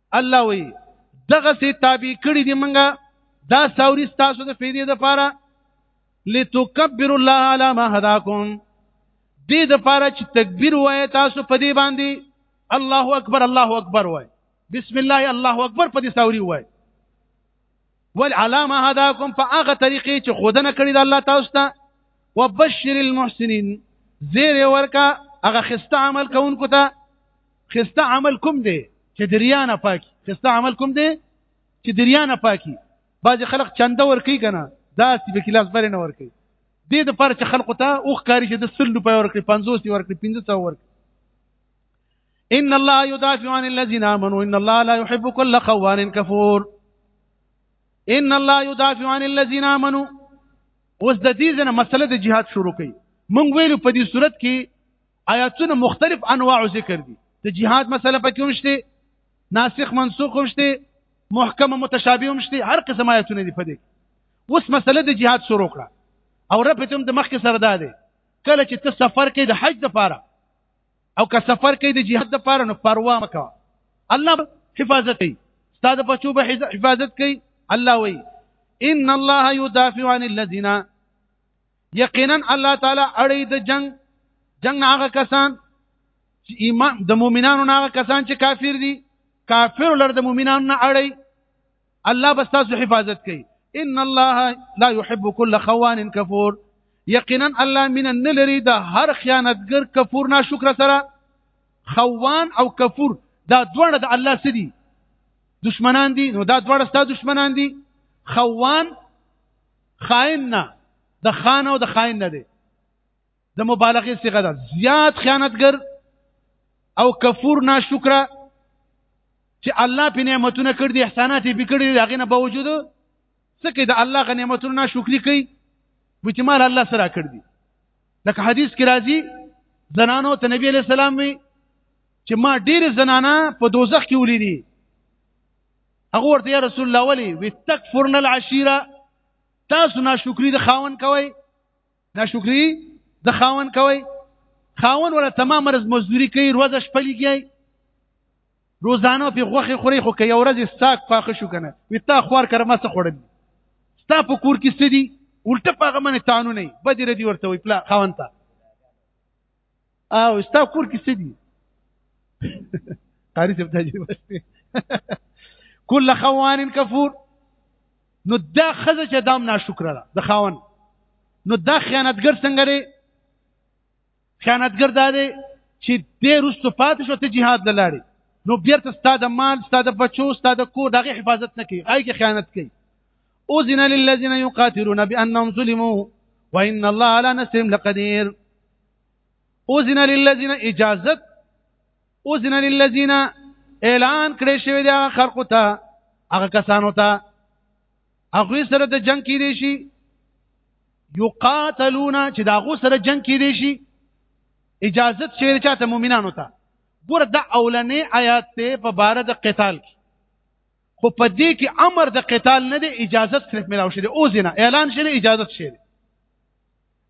الله وی دغه سي تابع کړی دی منګه دا ساوري تاسو د فیدې د پاره لتکبر الله علی ما هداکم دې د پاره چې تکبیر وای تاسو په دې باندې الله اکبر الله اکبر وای بسم الله الله اکبر په دې ساوري وای ول علامه هداکم په هغه طریقې چې خودنه کړی د الله تاسو ته وبشر المحسنین زیر ورکا هغه خسته عمل کوونکو ته خسته عمل کوم دی چې دریا نه پاکي خسته عمل کوم دی چې دریا نه پاکي بعض خلک چنده ورکی کنه دا چې به کلاس بل نه ورکی دې د پر چې خلکو ته اوخ کاری چې د سل روپۍ ورکړي 50 ورکړي 1500 ورکړي ان الله يدافع عن الذين امنوا ان الله لا يحب كل خوان كفور ان الله يدافع عن الذين امنوا اوس د دې ځنه مسله د جهاد شروع کړي مونږ ویلو په دې صورت کې آیاتونه مختلف انواع ذکر دي د جهاد مسله پکې هم شته ناسخ منسوخ هم شته محکم متشابه هم شته هر قسم آیاتونه دي په دې اوس مسله د جهاد شروع کړه او رب ته د مخکې سره ده کله چې ته سفر کې د حج لپاره او که سفر کوي د جهاد لپاره نو پروا مکه الله حفاظت کوي ستاسو بچو به حفاظت کوي الله وي ان الله يدافع عن الذين یقینا الله تعالی اړي د جنگ جنگ هغه کسان چې ایمان د مؤمنانو هغه کسان چې کافر دي کافر لر د مؤمنانو نه اړي الله بس تاسو حفاظت کوي ان الله لا يحب كل خوان كفور یقینا الله من نلری د هر خیانتګر کفور ناشکر سره خوان او کفور دا دوړه د الله سدي دشمنان دي نو دا دوړه ستاسو دشمنان دي خوان خائن نه د خان او د خائن نه دي د مبالغه صيغه ده زیات خیانتګر او کفور ناشکر چې الله په نعمتونو کړ دي احسانات یې کړی دي هغه نه باوجود څه کې د الله غ نعمتونو ناشکری کوي چې مال الله سره کړ دي لکه حدیث کې راځي زنانو ته نبی علیہ السلام وی چې ما ډیر زنانه په دوزخ کې ولیدي هغه ورته یا رسول الله ولی وتکفرن العشیره تاسو ناشکری د خاون کوي ناشکری د خاون کوي خاون ولا تمام ورځ مزدوري کوي روزه شپلېږي روزانه په غوخه خوري خو که یو ورځ ساک پاخه شو کنه وتا خوار کرمه څه خوړل ستا په کور کې څه دي الټه پاغه منه تانو نه بده ردی ورته وي پلا خاون ته او ستا کور کې څه دي قاری صاحب تجربه شته کله خوان کفور نو دا خزه چې دام ناشکر ده د خاون نو دا خیانتګر څنګه دی خیانتګر دا دی چې دې رستو پاتې شو ته jihad لاله نو بیرته ستاده مال ستاده بچو ستاده کور دغه حفاظت نه کوي آی کې خیانت کوي اذن للذين يقاتلون بانهم ظلموا وان الله على نصرهم لقدير اذن للذين اجازه اذن للذين اعلان کړی شوی دی خلقو ته هغه کسانو ته هغه سره د جنگ کې دي شي یقاتلون چې دا غو سره جنگ کې دي شي اجازه شوی چاته مؤمنانو ته ګور دا اولنې آیات ته په بار د قتال کې خو په دې کې امر د قتال نه دی اجازه صرف ملاو شي او زنا اعلان شي اجازه شي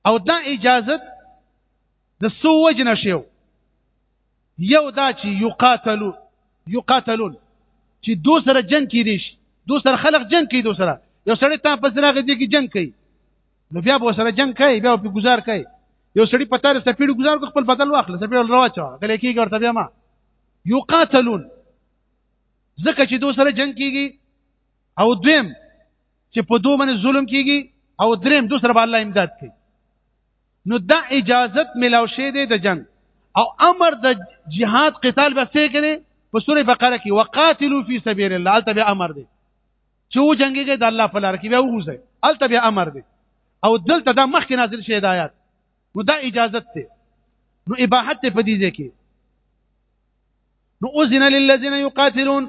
او دا اجازه د سو وجنه شي یو دا چې یقاتلو یقاتلون چې دو سره جنگ کې دي شي دو سره خلق جنگ کوي دو سره یو سړی تا په سره غږی کې جنگ کوي نو بیا به سره جنگ کوي بیا په گزار کوي یو سړی په تاره سپیډ گزار کو خپل بدل واخله سپیډ رواچو غلې کېږي ورته بیا ما یقاتلون ځکه چې دوی سره جنگ کیږي او دویم چې په دوه باندې ظلم کیږي او دریم دوی سره الله امداد کوي نو دا اجازت ملاو شه دی د جنگ او امر د جهاد قتال به څه کړي په سوره بقره کې وقاتلوا فی سبیل الله التبع امر دی چې و جنگيږي د الله په لار کې بیا وغوځي الته بیا امر دی او دلته دا مخکې نازل شوی د آیات نو دا اجازت ته نو اباحت ته پدې ځکه نو اذن للذین یقاتلون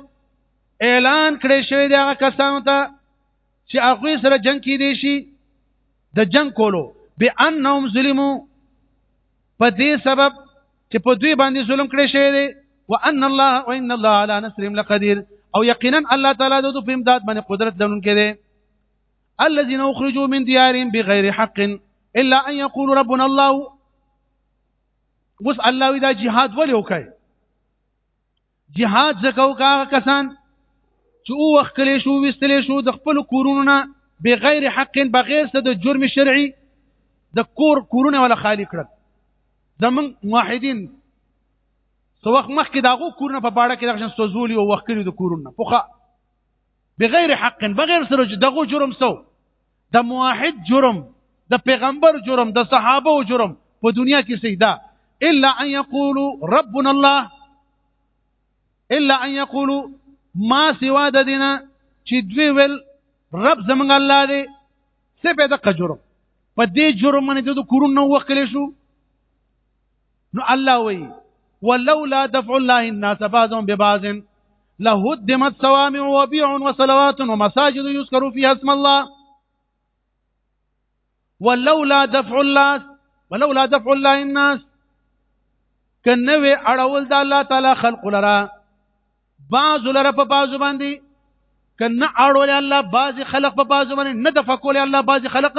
اعلان کړی شوی دی هغه کسانو ته چې هغه سره جنگ کې دي شي د جنگ کولو بانهم ظلمو په دې سبب چې په دوی باندې ظلم کړی شوی دی وان الله وان الله على نصرهم لقدير او یقینا الله تعالی د دوی په امداد باندې قدرت لرونکی دی الذين اخرجوا من ديارهم بغير حق الا ان يقولوا ربنا الله اوس الله وی دا جهاد ولې وکړي جهاد ځکه وکړه کسان چې او وخت کلی شو وستلی شو د خپل کورونو نه بغیر حق بغیر څه د جرم شرعي د کور کورونه ولا خالی کړل زمون موحدین سو وخت مخکې داغو کورونه په باړه کې دغه سوزولي او وخت کلی د کورونه پوخه بغیر حق بغیر سره دغه جرم سو د موحد جرم د پیغمبر جرم د صحابه جرم په دنیا کې سیدا الا ان یقولوا ربنا الله الا ان یقولوا ما سوا د دینه چې دوی ول رب زمنګ الله دی څه په دغه جرم په دې جرم باندې د کورونو وکړې شو نو الله وی ولولا دفع الله الناس بعضهم ببعض لهدمت صوامع وبيع وصلوات ومساجد يذكر فيها اسم الله ولولا دفع الله ولولا دفع الله الناس کنه وی اړول د الله تعالی خلق لرا بعض لره په بعض باندې کنه اړول الله بعض خلق په بعض باندې نه د فکول الله بعض خلق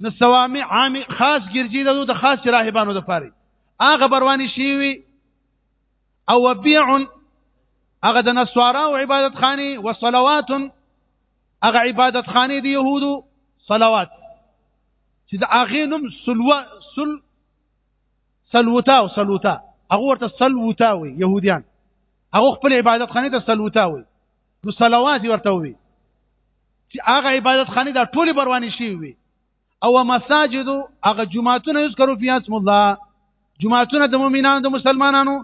نو سوامي عام خاص ګرځي دو د خاص راهبانو د پاره هغه برواني شي وي او بيع هغه د نسوارا او عبادت خاني او صلوات هغه عبادت خاني د يهودو صلوات چې د هغه نوم سلوه سل سلوتا او سلوتا هغه ورته سلوتا وي يهوديان هغه خپل عبادت خانه ته سلوتا وي نو صلوات ورته وي چې هغه عبادت خانه دا ټولي برواني شي وي او مساجد هغه جمعهتون یذکرو فی اسم الله جمعهتون د مؤمنانو د مسلمانانو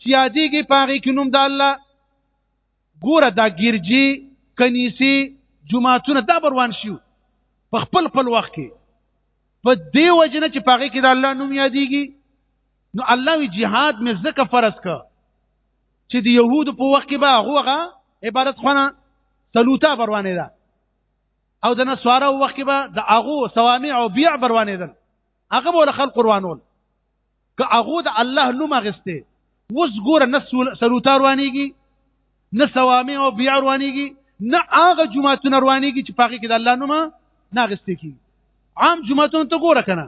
چې یادېږي پاغي کې نوم د الله ګوره دا ګرجی کنيسي جمعهتون دا بروان شي په خپل خپل وخت کې په دې وجنه چې پاغي کې د الله نوم یادېږي نو الله وی جهاد مې زکه فرض کړ چې د يهودو په وخت کې به هغه عبارت خونه سلوته بروانه ده او د نسوارو وخت کې به د هغه سوامع او بيع بروانه ده هغه ول خلق قرانول که هغه د الله نوم غسته وس ګور نس سلوته روانيږي نه سوامع او بيع روانيږي نه هغه جمعهتون روانيږي چې پاکي کې د الله نوم نه غسته کی عام جمعهتون ته ګور کنه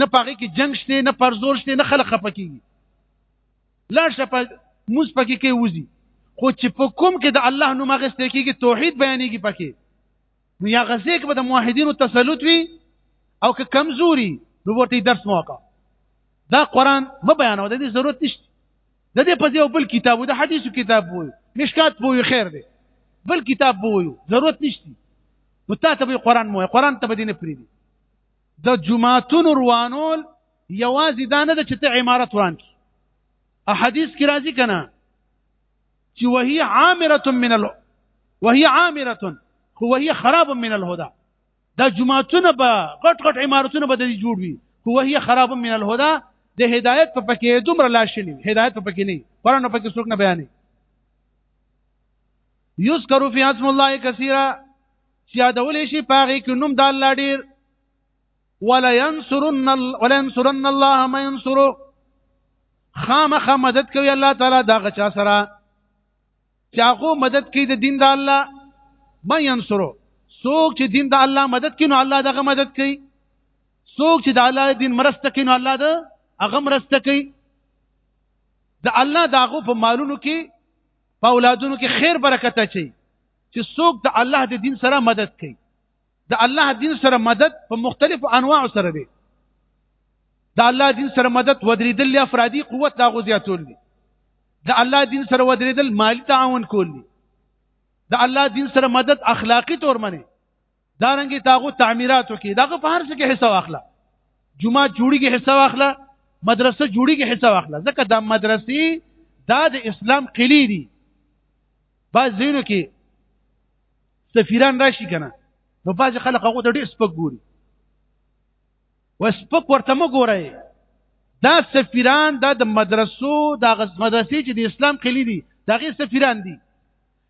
نه پاکي کې جنگ شته نه پرزور شته نه خلق خپکیږي لاړ شه په موس پکې کې وځي خو چې په کوم کې د الله نوم غسته کېږي توحید بیانېږي پکې نو یا غزه کې به د موحدینو تسلط وي او که کمزوري نو ورته درس موقع دا قران ما بیانو د دې ضرورت نشته د دې په دې بل کتاب د حدیثو کتاب وي مشکات وي خیر دی بل کتاب وي ضرورت نشته نو تا ته به قران مو قران ته به دې نه پریدي د جمعهتون روانول یوازې دا نه ده چې ته عمارت وران کی احادیث کې راځي کنه چې وهي عامره من ال وهي عامره هو هي خراب من الهدى دا جماعتونه به غټ غټ عمارتونه به د جوړ وي هو هي خراب من الهدى د هدایت په پکې دومره لاشلی هدایت په پکې نه قرآن په کې څوک نه بیانې یذکر فی اسم الله کثیره چې یادول شي پاغي کې نوم د الله ډیر ولا ينصرن ولا ينصرن الله ما ينصر خامخ مدد کوي الله تعالی دا غچا سره چې هغه مدد کوي د دین د الله ما ينصر څوک چې دین د الله مدد کوي نو الله دغه مدد کوي څوک چې د الله دین مرسته کوي نو الله د هغه مرسته کوي د الله داغو په مالونو کې په اولادونو کې خیر برکت اچي چې څوک د الله د دین سره مدد کوي د الله دین سره مدد په مختلفو انواع سره دی د الله دین سره مدد ودریدل افرادی قوت دا غو زیاتول دي د الله دین سره ودریدل مالی تعاون کول دي د الله دین سره مدد اخلاقی تور منی دا رنګي تاغو تعمیراتو کې داغه په هر څه کې حصہ واخله جمعه جوړیږي حصہ واخله مدرسه جوړیږي حصہ واخله ځکه دا مدرسې دا د اسلام قلی دي بعض ځینو کې سفیران راشي کنه نو باز خلک هغه ته ډیر سپک ګوري وسپک ورته مو ګورئ دا سفیران دا د مدرسو دا غز مدرسې چې د اسلام کلی دي دا غي سفیران دي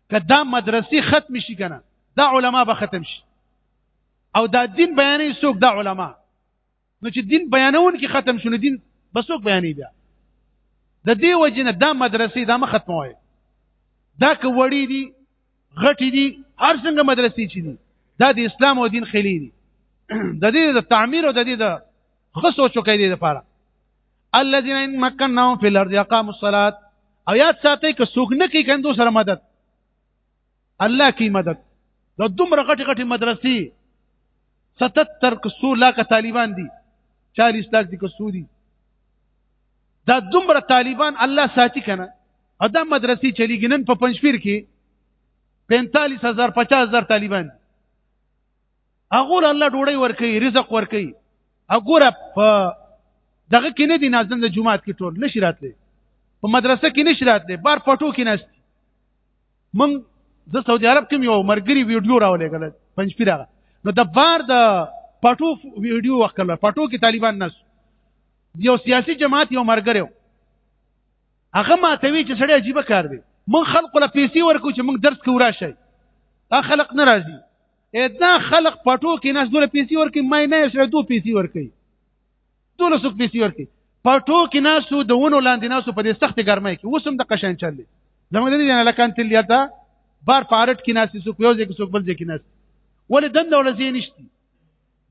که دا مدرسې ختم شي کنه دا علما به ختم شي او دا دین بیانې څوک دا علما نو چې دین بیانون کې ختم شونه دین بسوک بیانې بیا د دې وجنه دا مدرسې دا مخ ختموي دا که وړي دي غټي دي هر څنګه مدرسې چي دي دا د اسلام او دین خلی دي د دې د تعمیر او د دې د خصو چوکې دي لپاره الذين ان مكنهم في الارض اقاموا الصلاه او یاد ساتي که څوک نه کوي کندو سره مدد الله کی مدد د دومره غټي غټي مدرسې 77 کسو لاکه طالبان دي 40 لاک دي کسو دي دا دومره طالبان الله ساتي کنه ادا مدرسې چلیږي نن په پنځپیر کې 45000 50000 طالبان هغه الله ډوړی ورکي رزق ورکي هغه په دغه کې نه دي نازن د جمعات کې ټول نشرات لري په مدرسه کې نشرات لري بار پټو کې نشته من د سعودي عرب کې یو مرګري ویډیو راولېګل پنځپی راغله نو د بار د پټو ویډیو وکړه پټو کې طالبان نس یو سیاسي جماعت یو مرګري هغه ماتوي چې سړی عجیب کار دی من خلق له پیسې ورکو چې موږ درس کورا شي دا خلق ناراضي اې دا خلق پټو کې نس دوله پیسې ورکي مې نه سره دوه پیسې ورکي ټول څوک پیسې ورکړي پټو کې ناسو د ونو لاندې ناسو په دې سخت ګرمۍ کې اوس هم د قشان چل دي زموږ د دې نه لکان تل یاته بار پارټ کې ناسي څوک یو ځای کې څوک بل ځای کې ناسي ولې دند ولا زی نشتی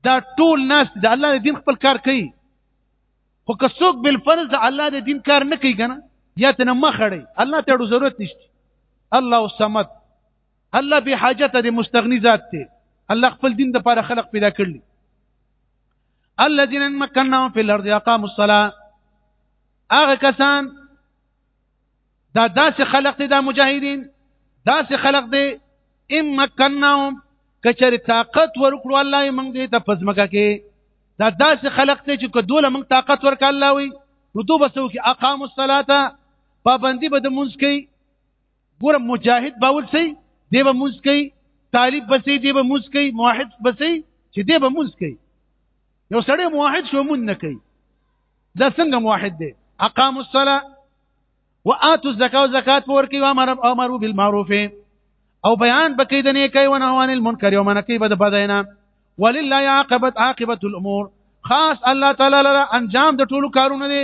دا ټول ناس د الله د دین خپل کار کوي خو که څوک بل فرض د الله د دین کار نه کوي کنه یا ته نه مخړی الله ته ډو ضرورت نشته الله الصمد الله به حاجت د مستغنی ذات ته الله خپل دین د لپاره خلق پیدا کړلی الذين مكنناهم في الارض اقاموا الصلاه هغه کسان دا داسې خلق دي دا مجاهدین داسې خلق دي ام مکنناهم کچری طاقت ورکړو الله یې موږ دې ته پزمکه کې دا داسې خلق دي چې کدوله موږ طاقت ورک الله وي نو دوه بسو کې اقام الصلاه پابندي به د مونږ کوي ګور مجاهد باول سي دی به موس کوي طالب بسې دی به موس کوي موحد بسې چې دی به موس کوي یو سړی موحد شو مون نه کوي دا څنګه موحد دی اقام الصلاه واتوا الزکات زکات ورکي او امر امر بالمعروف او بیان بکې د نه کوي ونه عن المنکر یوم نکي بد بدینا ولله عاقبت عاقبت الامور خاص الله تعالی لره انجام د ټولو کارونه دي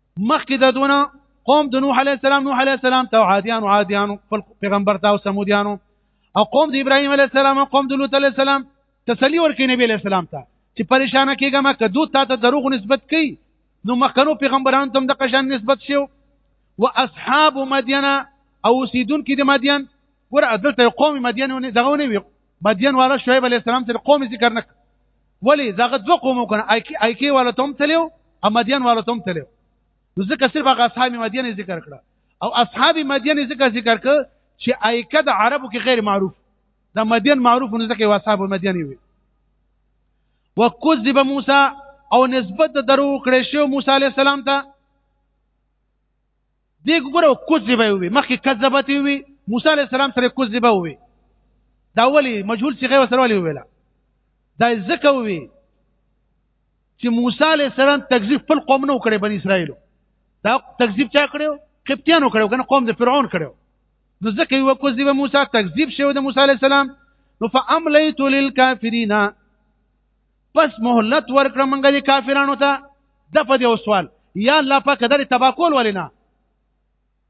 مخکې د دونه قوم د نوح علی السلام نوح علی السلام ته عادیان عادیان خپل پیغمبر ته او سمودیانو او قوم د ابراهیم علی السلام او قوم د لوط علی السلام تسلی ورکړي نبی علی السلام ته چې پریشان کېږه ما که دوی تاسو دروغ نسبت کوي نو مخکنو پیغمبرانو تم د قشان نسبت شو و اصحاب مدین او سیدون کې د مدین ور عدالت قوم مدین نه دغه نه وي مدین والا شعیب علی السلام سره قوم ذکر نک ولی داغه دو قوم کنه آی کی والا تم تلو او مدین والا تم تلو ځکه صرف هغه اصحاب مدین ذکر کړه او اصحاب مدین ذکر ذکر ک چې ایکه د عربو کې غیر معروف دا مدین معروف نه ځکه اصحاب مدین وي وکذب موسی او نسبت درو کړې شو موسی علی السلام ته دې ګوره کذبه وي مخکې کذبت وي موسی عليه السلام سره کذبه وي دا ولي مجهول صيغه وسره ولي ویلا دا ځکه وي چې موسی عليه السلام تکذیب خپل قوم نه وکړي بني اسرائيل دا تکذیب چا کړو قبطیانو کړو کنه قوم د فرعون کړو نو ځکه یو کذبه موسی تکذیب شوی د موسی عليه السلام نو فاملیت للکافرین پس مهلت ورکړه مونږ دي کافرانو ته د په دې سوال یا الله پاک در تبا کول ولینا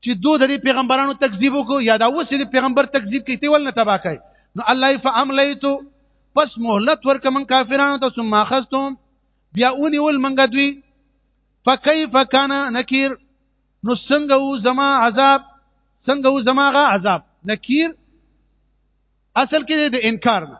چې دوه د پیغمبرانو تکذیب وکړو یا دا اوس د پیغمبر تکذیب کوي ته ولنه تبا کوي نو الله فاملیتو پس مهلت ورک من کافرانو ته ثم اخذتم بیا اونی ول منګ دوی فكيف كان نکیر نو څنګه و زما عذاب څنګه و زما غا عذاب نکیر اصل کې د انکار نه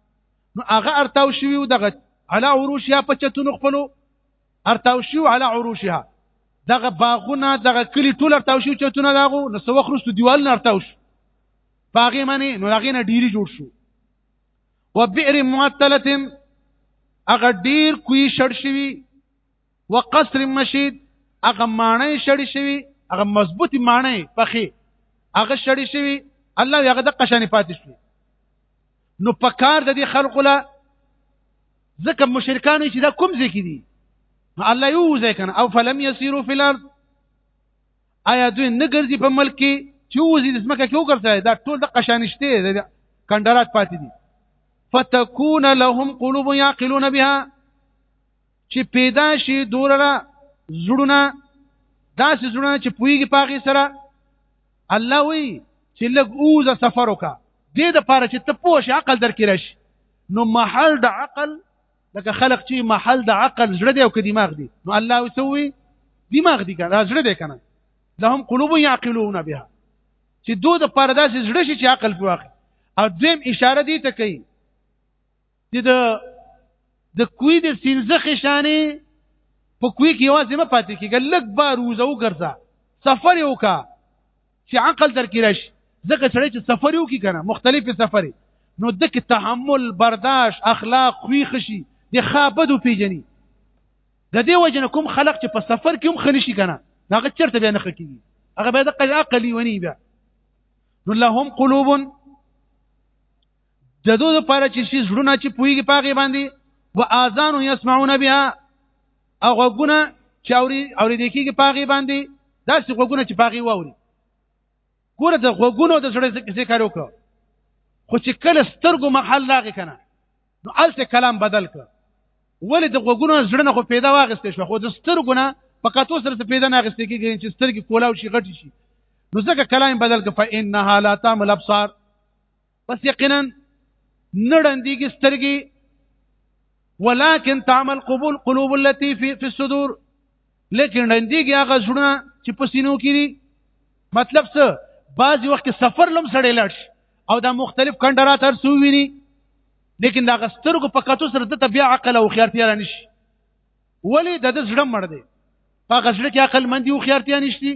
نو هغه ارتاو شوی او دغه علا عروشها په چتونو خپلو ارتاو شو علا عروشها دغه باغونه دغه کلی ټول ارتاو شو چتونه داغو نو سو وخرستو دیوال نه ارتاو شو باغې منی نو هغه نه ډیری جوړ شو وبئر معطله هغه ډیر کوی شړ شوی وقصر مشید هغه مانع شړی شوی هغه مضبوطی مانع پخې هغه شړی شوی الله هغه د قشانې پاتې شوی نو پکار د دې خلقو لا ځکه مشرکانو چې دا کوم ځای کې دي نو الله یو ځای کنه او فلم یسیرو فی الارض آیا دوی نه ګرځي په ملک کې چې وځي د سمکه کې وګرځي دا ټول د قشانشته د کندرات پاتې دي فتكون لهم قلوب يعقلون بها چې پیدا شي دورره زړونه داسې زړونه چې پویږي پاغي سره الله وی چې لګ اوزه سفر وکا دې د پاره چې ته پوه شې عقل درکې راشي نو محل د عقل لکه خلق چې محل د عقل زړه دی او که دماغ دی نو الله وسوي دماغ دی کنه زړه دی کنه لهم قلوب يعقلون بها چې دوی د پاره داسې زړه شي چې عقل پوښي او دیم اشاره دی ته کوي چې د د کوی د سینځه خشانې په کوی کې یوازې ما پاتې کېږي لږ بار وزه وګرځه سفر یو کا چې عقل در کې راشي ځکه سړی چې سفر یو کې کنه مختلفې سفرې نو د کې تحمل برداشت اخلاق خوی خشي د خابدو پیجنې د دې وجه نه کوم خلق چې په سفر کې هم خنشي کنه هغه چرته بیا نه خکېږي هغه به د عقلي ونی بیا نو لهم قلوب د دوی لپاره چې شي زړونه چې پويږي پاغه باندې و اذان يسمعون بها او غوګونه چې اوري اوري د کېږي پاغه باندې دا چې غوګونه چې پاغه ووري ګوره د غوګونو د سړی څه کار وکړه خو چې کله سترګو محل لاغې کنه نو الته کلام بدل کړ ولې د غوګونو زړه خو پیدا واغستې شو خو د سترګو نه پکاتو سره ته پیدا نه اغستې کېږي چې سترګې کولاو شي غټي شي نو ځکه کلام بدل کړ فإنها لا تعمل ابصار پس یقینا نړندېږي سترګې ولكن تعمل قبول قلوب التي في في الصدور لیکن رندېږي هغه زړونه چې په سینو کې دي مطلب څه بعض وخت سفر لم سړی لړ او دا مختلف کندرات هر سو ویني لیکن دا غسترګو په کتو سره د بیا عقل او خیارتیا را نشي ولی د د زړه مړ دی په غزړه کې عقل مندي او خیارتیا نشي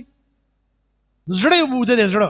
زړه یو بوده دی زړه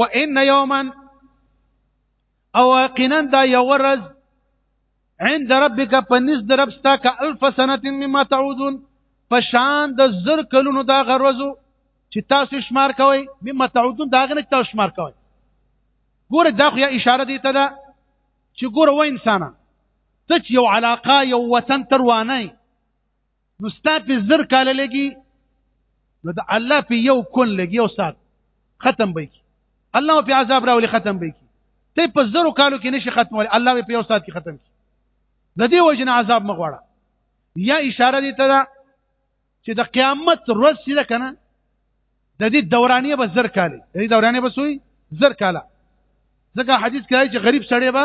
وان یوما او یقینا دا یو ورځ عند ربک پنس د رب ستا ک الف سنه مما تعودون پشان د زر کلونو دا غروزو چې تاسو شمار کوئ مما تعودون دا غنه تاسو شمار کوئ ګوره دا خو یا اشاره دی ته دا چې ګوره و انسانه ته یو علاقه یو وطن تر وانه نو ستا په زر کال لګي نو د الله په یو کون لګي او سات ختم به کی الله په عذاب راولي ختم به کی ته په زر کالو کې نشي ختمول الله په یو سات کې ختم کی د دې وجنه عذاب مغواړه یا اشاره دي ته چې د قیامت ورځ چې ده که نه د دې دورانیه به زر کاله د دې دورانیه به سوی زر کاله ځکه حدیث کې چې غریب سړی به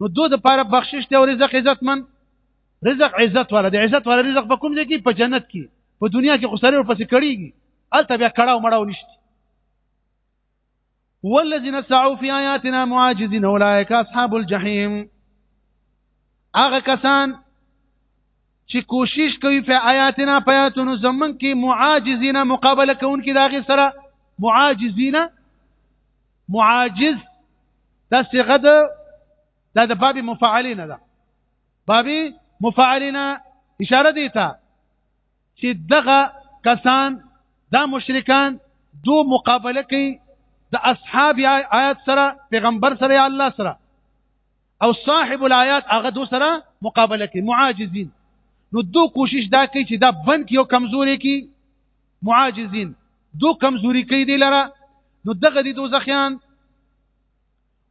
نو دوه د پاره بخشش دی او رزق عزت من رزق عزت والا د عزت والا رزق په کوم ځای کې په جنت کې په دنیا کې خو سره ورپسې کړيږي الته بیا کړهو مړاو نشته والذین سعوا فی آیاتنا معاجزین اولئک اصحاب الجحیم هغه کسان چې کوشش کوي په آیاتنا په آیاتونو زمون کې معاجزین مقابله کوونکي داغه سره معاجزین معاجز دا صيغه ده دا د باب مفعلین ده باب مفعلین اشاره دی ته چې دغه کسان دا مشرکان دو مقابله کوي د اصحاب آیات سره پیغمبر سره یا الله سره او صاحب الایات هغه دو سره مقابله کوي معاجزین نو دو کوشش دا کوي چې دا بند کې یو کمزوري کې معاجزين دو کمزوري کوي دي لره نو دغه دي دوزخيان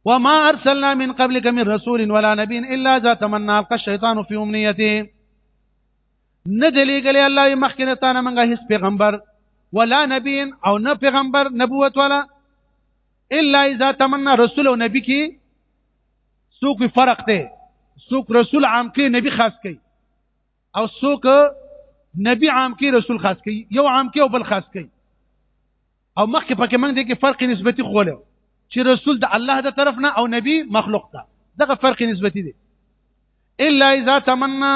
وما ارسلنا من قبلك من رسول ولا نبي الا اذا تمنى القى الشيطان في امنيته نه دلی ګلی الله مخکنه تانه منګه هیڅ پیغمبر ولا نبی او نه پیغمبر نبوت ولا الا اذا تمنى رسول او نبی کی سوق فرق ته سوق رسول عام کې نبی خاص کوي او څوک نبی عام کې رسول خاص کوي یو عام کې او بل خاص کوي او مخکې پکې موږ دې کې فرق نسبتي خوله چې رسول د الله د طرف نه او نبی مخلوق ته دغه فرق نسبتي دی الا اذا تمنا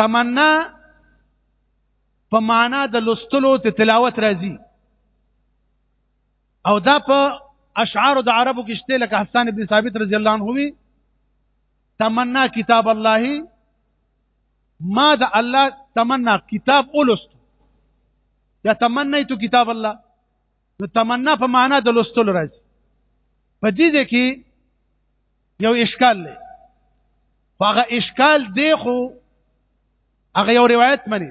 تمنا په معنا د لستلو ته تلاوت راځي او دا په اشعار د عربو کې شته لکه حسن ابن ثابت رضی الله عنه وی تمنا کتاب الله ما د الله تمنا کتاب ولست یا تمنیت کتاب الله نو تمنا په معنا د لستل راځي په دې ځای کې یو اشکال دی هغه اشکال دی خو هغه یو روایت مني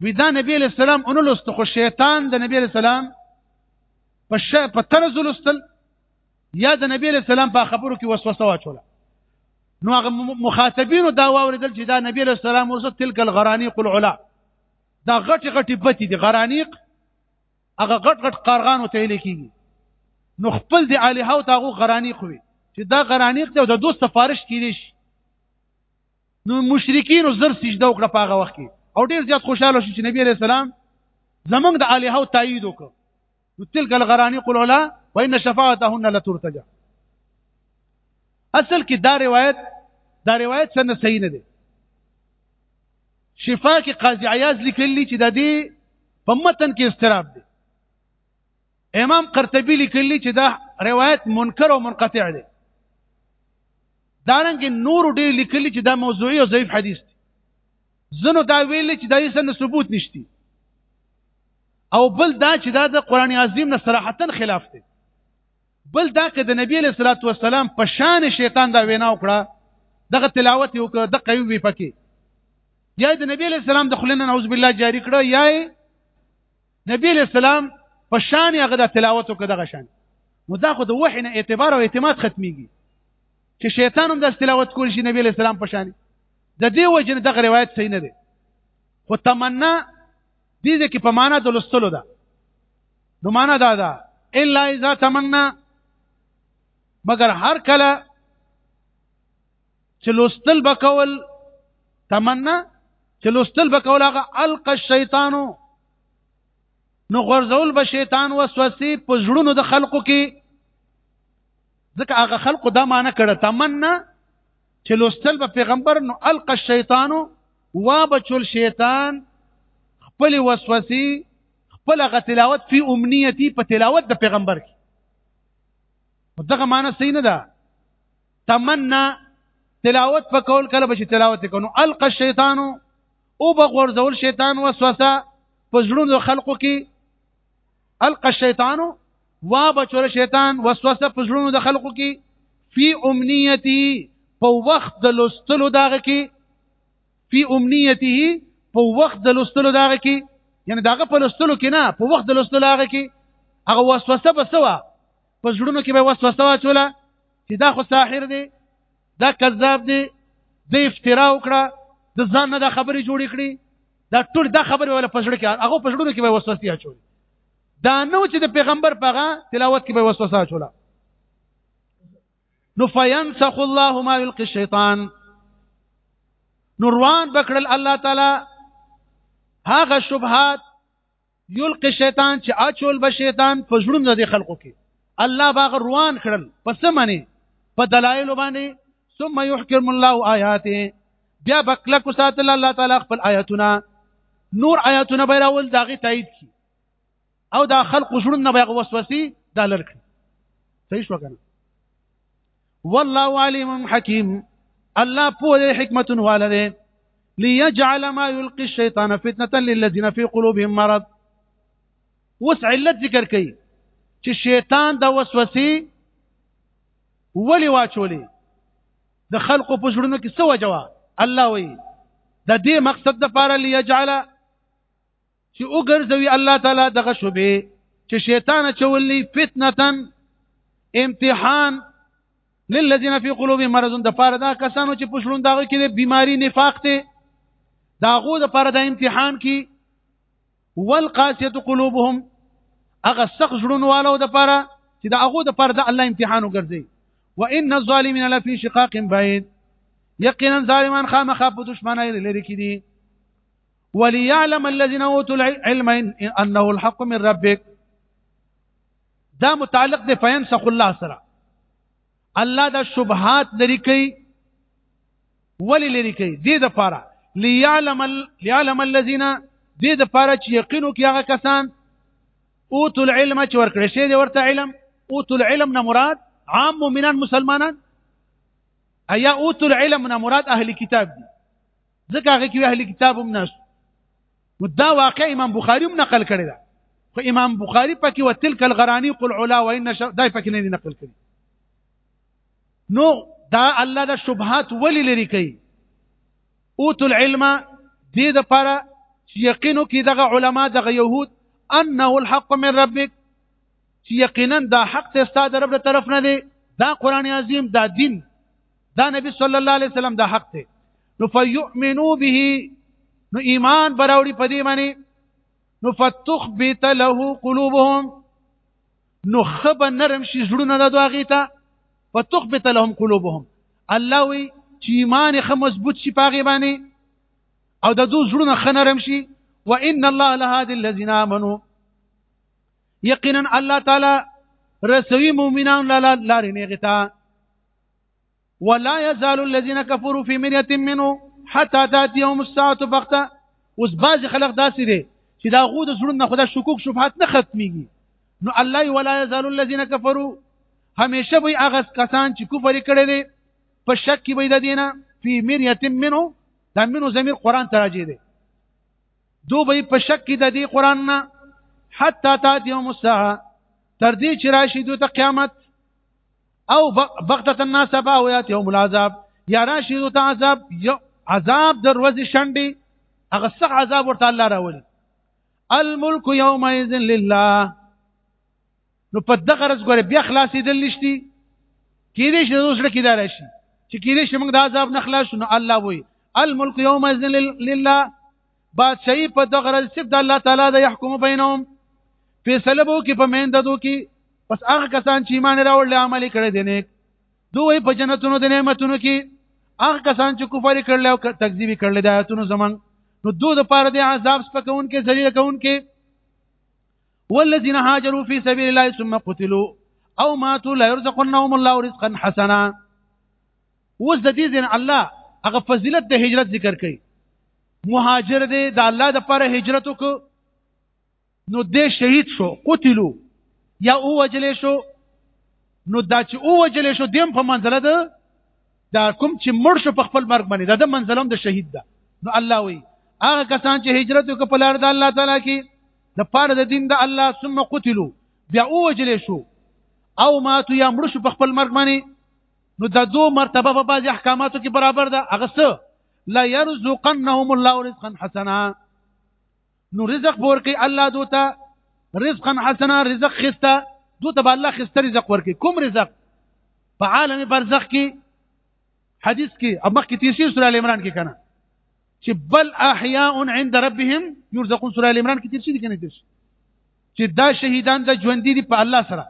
وی دا نبی علیہ السلام اونو لست خو شیطان د نبی علیہ السلام په ش... په طرز لستل یا د نبی علیہ السلام په خبرو کې وسوسه واچوله نو هغه مخاطبینو دا واوریدل چې دا نبی علیہ السلام ورسره تلک الغرانیق العلا دا غټ غټ بتی دي غرانیق هغه غټ غټ قارغان ته لیکيږي نو خپل دی الها او تاغو غرانیق وي چې دا غرانیق ته د دوه سفارش کیدی شي نو مشرکین زر سجده وکړه په هغه وخت کې او ډیر زیات خوشاله شو چې نبی عليه السلام زمنګ د الها او تایید وکړ نو تلک الغرانی قل علا وان شفاعتهن لترتجى اصل کې دا روایت دا روایت څنګه صحیح نه دی شفا کې قاضي عیاض لیکلی چې د دې په متن کې استراب دی امام قرطبي لیکلی چې دا روایت منکر او منقطع دی دارنګ نور ډیر لیکلی چې دا موضوعي او ضعیف حدیث دی زنو دا ویل چې دا یې سن ثبوت نشتی او بل دا چې دا د قران عظیم نه صراحتا خلاف دی بل دا چې د نبی له صلوات و سلام په شان شیطان دا وینا وکړه دغه تلاوت یو د قیو وی پکې یا د نبی له سلام د خلنه نعوذ بالله جاری کړه یا نبی علیہ السلام په شان هغه د تلاوت وکړه دغه شان نو دا خو د وحی نه اعتبار او اعتماد ختميږي چې شیطان هم د تلاوت کول شي نبی علیہ السلام په شان د دې وجه دغه روایت صحیح نه دی خو تمنا دې کې په معنا د لستلو ده نو معنا دا ده الا اذا تمنا مگر هر کله چې لوستل بکول تمنا چې لوستل بکول هغه الق الشیطانو نو غرزول به شیطان وسوسه په زړونو د خلقو کې ځکه هغه خلقو دا معنی کړه تمنا چې لوستل به پیغمبر نو الق الشیطانو وا بچول شیطان خپل وسوسه خپل غ تلاوت فی امنیتی په تلاوت د پیغمبر کې دغه معنی صحیح نه ده تمنا تلاوت په کول کله به چې تلاوت کوو الق الشیطان او بغورځول شیطان وسوسه په زړونو خلقو کې الق الشیطان وا بچول شیطان وسوسه په زړونو د خلقو کې فی امنیتی په وخت د لستلو داغه کې فی امنیته په وخت د لستلو داغه کې یعنی داغه په لستلو کې نه په وخت د لستلو هغه کې هغه وسوسه بسوه په زړونو کې به وسوسه واچوله چې دا خو ساحر دی دا کذاب دی د افترا وکړه د ځان نه د خبرې جوړې کړې دا ټول دا خبرې ولا پښړ کې هغه پښړونو کې به وسوسه اچول دا نو چې د پیغمبر پغه تلاوت کې به وسوسه اچوله نو فینسخ الله ما یلقي الشیطان نوروان بکړل الله تعالی هغه شبهات یلقي شیطان چې اچول به شیطان په ژوند د خلکو کې الله باغ روان کړل پس منی په دلایل باندې ثم يحكم الله آیاته بیا بکله کو ساتل الله تعالی خپل آیاتونه نور آیاتونه به راول داغه تایید کی او دا خلق ژوند نه به وسوسي دا لړک صحیح شو کنه والله علیم حکیم الله پوهه حکمت والده ليجعل ما يلقي الشيطان فتنه للذين في قلوبهم مرض وس علت ذکر کړي چې شیطان د وسوسې ولي واچولې د خلقو په ژوندونو کې څه وجوه الله وایي د دې مقصد د پاره ليجعل چې وګرځوي الله تعالی دغه شوبې چې شیطان چولې فتنتن امتحان للذین فی قلوبهم مرض د پاره دا کسانو چې پښلون داغه کې د بیماری نفاق ته داغو د پاره د امتحان کې والقاسیه قلوبهم هغه سخت ژړون والو د پاره چې د هغه د پاره د الله امتحان وګرځي وان الظالمین لفی شقاق بعید یقینا ظالمان خامخا په دشمنای لري کې دي وليعلم الذين اوتوا العلم انه الحق من ربك دا متعلق دی فینسخ الله سره الله دا شبهات لري کوي ولی لري کوي دې د پاره ليعلم ليعلم الذين دې د پاره چې یقینو کې هغه کسان اوت العلم چې ورکړي شي دې ورته علم اوت العلم نه مراد عام مؤمنان مسلمانان ایا اوت العلم نه مراد اهل کتاب دي ځکه هغه کې اهل کتاب هم ناس دا واقع امام بخاری هم نقل کړی دا خو امام بخاری پکې وتلک الغرانی قل علا وان دا پکې نه نقل کړی نو دا الله د شبهات ولې لري کوي اوت العلم دې د پاره چې یقینو کې دغه علما دغه يهود انه الحق من ربک چې یقینا دا حق ته ستاسو رب له طرف نه دی دا قران عظیم دا دین دا نبی صلی الله علیه وسلم دا حق دی نو فیؤمنو به نو ایمان براوړي په دې معنی نو فتخبت له قلوبهم نو خب نرم شي زړونه د دواغې ته فتخبت لهم قلوبهم الله وی چې ایمان خه مضبوط شي پاغي باندې او د دوه زړونه خه نرم شي وان الله لهادي الذين امنوا یقینا الله تعالی رسوي مؤمنان لا لارې نه غتا ولا يزال الذين كفروا في مريه منه حتى تاتيهم الساعه بغته اوس باز خلق داسې دي چې دا غو د زړه خدا شکوک شبهات نه ختميږي نو الله ولا يزال الذين كفروا همیشه به هغه کسان چې کفر کړي دي په شک کې به د دینه فی مریه منه دا منو زمير قران ته راځي دي دو به په شک کې د دې قران نه حتا تاتيهم الساعه تر دې چې راشي دوی ته قیامت او بغتت الناس با او یات یوم العذاب یا راشي دوی ته عذاب عذاب دروازه شنډي هغه څه عذاب ورته الله راولي الملك يومئذ لله نو په دغه رز ګوره بیا خلاصې دل نشتی کېدې شي اوس لکه دا راشي چې کېدې شي موږ د عذاب نه خلاص نو الله وي الملك يومئذ لله بادشاہي په دغه ورځ صرف د الله تعالی د يحكم بينهم فیصله بو کې په مین ددو کې پس هغه کسان چې ایمان راوړل عمل کړي دي نیک دوی په جنتونو د نعمتونو کې هغه کسان چې کفر کړل او تکذیب کړل د آیاتونو زمنګ نو دوی د پاره د عذاب سپکون کې ذلیل کون کې والذین هاجروا فی سبیل الله ثم قتلوا او ماتوا لا يرزقنهم الله رزقا حسنا اوس د دې ځین الله هغه فضیلت د هجرت ذکر کوي مهاجر دی د الله د لپاره هجرت وکړو نو د شهید شو قتلو یا او وجل شو نو دا چې او وجل شو دیم په منزله ده دا کوم چې مړ شو په خپل مرګ باندې دا د منزلم د شهید ده نو الله وی هغه کسان چې هجرت وکړ په لار د الله تعالی کې د پاره د دین د الله ثم قتلو بیا او وجل شو او ماتو یا مړ شو په خپل مرګ باندې نو د دو مرتبه په بعض احکاماتو کې برابر ده هغه څه لا يرزقنهم الله رزقا حسنا نو رزق ورکي الله دوته رزقا حسنا رزق خسته دوته به الله خسته رزق ورکي کوم رزق په عالم برزخ کې حدیث کې او مخکې تیر شي سورہ ال عمران کې کنه چې بل احیاء عند ربهم يرزقون سورہ ال عمران کې تیر شي کنه تیر شي چې دا شهیدان د ژوندې دي په الله سره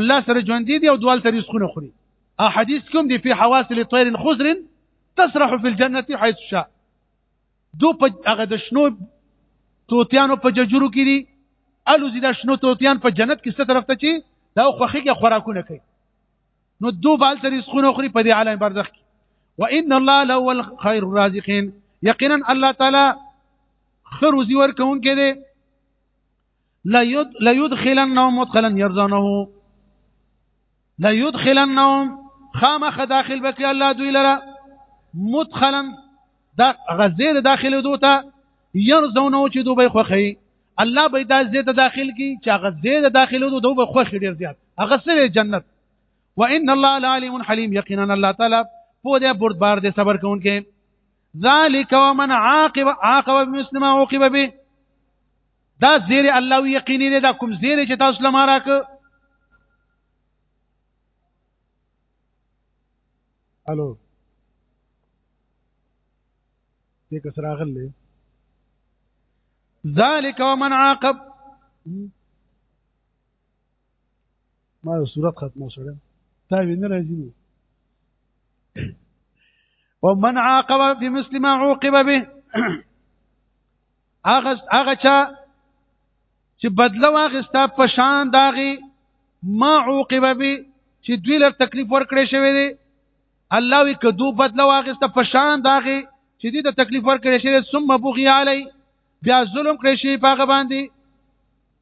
الله سره ژوندې دي او دوال سره رزقونه خوري او حدیث کوم دی په حواس لطير خضر تسرح في الجنه حيث شاء دو په هغه د شنو توتیانو په ججرو کې دي الو زیدا شنو توتیان په جنت کې ست طرف ته چی دا خوخي کې خوراکونه کوي نو دو بال تر رزقونه خوري په دې عالم برزخ کې وان الله له الخير الرازقين یقینا الله تعالی خروزی ورکون کې دي لا يدخلنهم مدخلا يرزونه لا يدخلنهم خامخ داخل بکی الله دوی لره مدخلا دا غزیر داخل دوته يرزونه چې دوی خوخی الله به دا زیاته داخل کی چې هغه زیاته داخلو دوه به خوښ ډیر زیات هغه سره جنت وان الله العلیم حلیم یقینا الله تعالی په دې بردبار دې صبر کوونکې ذالک ومن عاقب عاقب بمثل ما عوقب به دا زیر الله یقیني دی دا کوم زیر چې تاسو لمه راک الو دې کسر اغلې ذالک ومن عاقب ما یو صورت ختمه شوه دا وی نه راځي نو ومن عاقب بمسلم عوقب به هغه هغه چا چې بدله واغستا په شان داغي ما عوقب به چې دوی لر تکلیف ورکړې شوی دی الله وی کدو بدله واغستا په شان داغي چې دې ته تکلیف ورکړې شوی ثم بغي علی بیا ظلم کړې شي په غباندي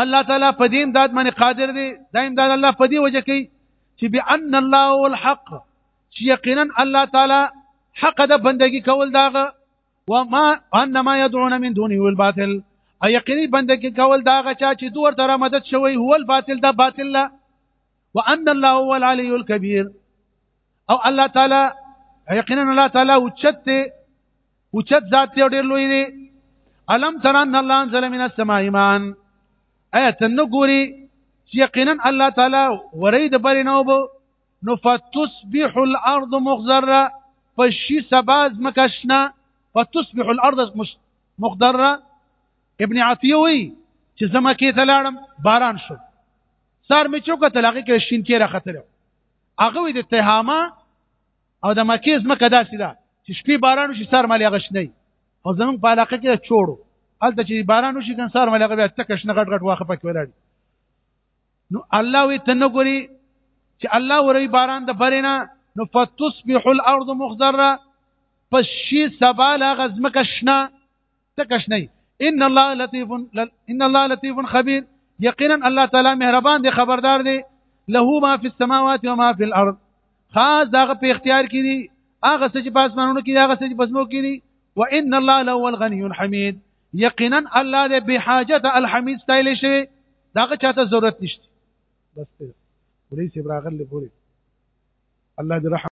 الله تعالی په دې امداد باندې قادر دی دا امداد الله په دې وجه کوي چې بان الله هو الحق چې یقینا الله تعالی حق د بندگی کول داغه وما انما يدعون من دونه الباطل او یقیني بندگی کول داغه چا چې دوه تر مدد شوی هو الباطل دا باطل لا وان الله هو العلي الكبير او الله تعالی یقینا الله تعالی اوچت اوچت ذات دی ډیر لوی دی الم تر ان الله انزل من السماء ایمان ایا تنه ګوري چې یقینا الله تعالی ورې د بری نه وبو نو فتصبح الارض مخضره فشي سباز مکشنا فتصبح الارض مخضره ابن عطیه وی چې زما کې تلاړم باران شو سار می چوکه تلاقی کې شین کې راختره هغه د تهامه او د مکې ځمکه داسې ده چې شپې باران وشي سار مالې هغه شنه او زمونږ په علاقه کې د چوړو هلته چې باران وشي کنه سار مالې هغه بیا تک شنه غټ غټ واخه پکې ولاړ نو الله وي تنه ګوري چې الله وري باران د برینه نو فتصبح الارض مخضره پس شي سبا لا غزمکه شنه تکش نه ان الله لطيف ان الله لطيف خبير یقینا الله تعالی مهربان دی خبردار دی له ما فی السماوات و ما فی الارض خاص دغه په اختیار کې دي هغه څه چې په اسمانونو کې دي هغه څه چې په ځمکو کې دي وان الله له الغنی الحمید یقینا الله دې به حاجت الحمید ستایل شي داغه چاته ضرورت نشته بس ته پولیس ابراغل لپاره الله دې رحم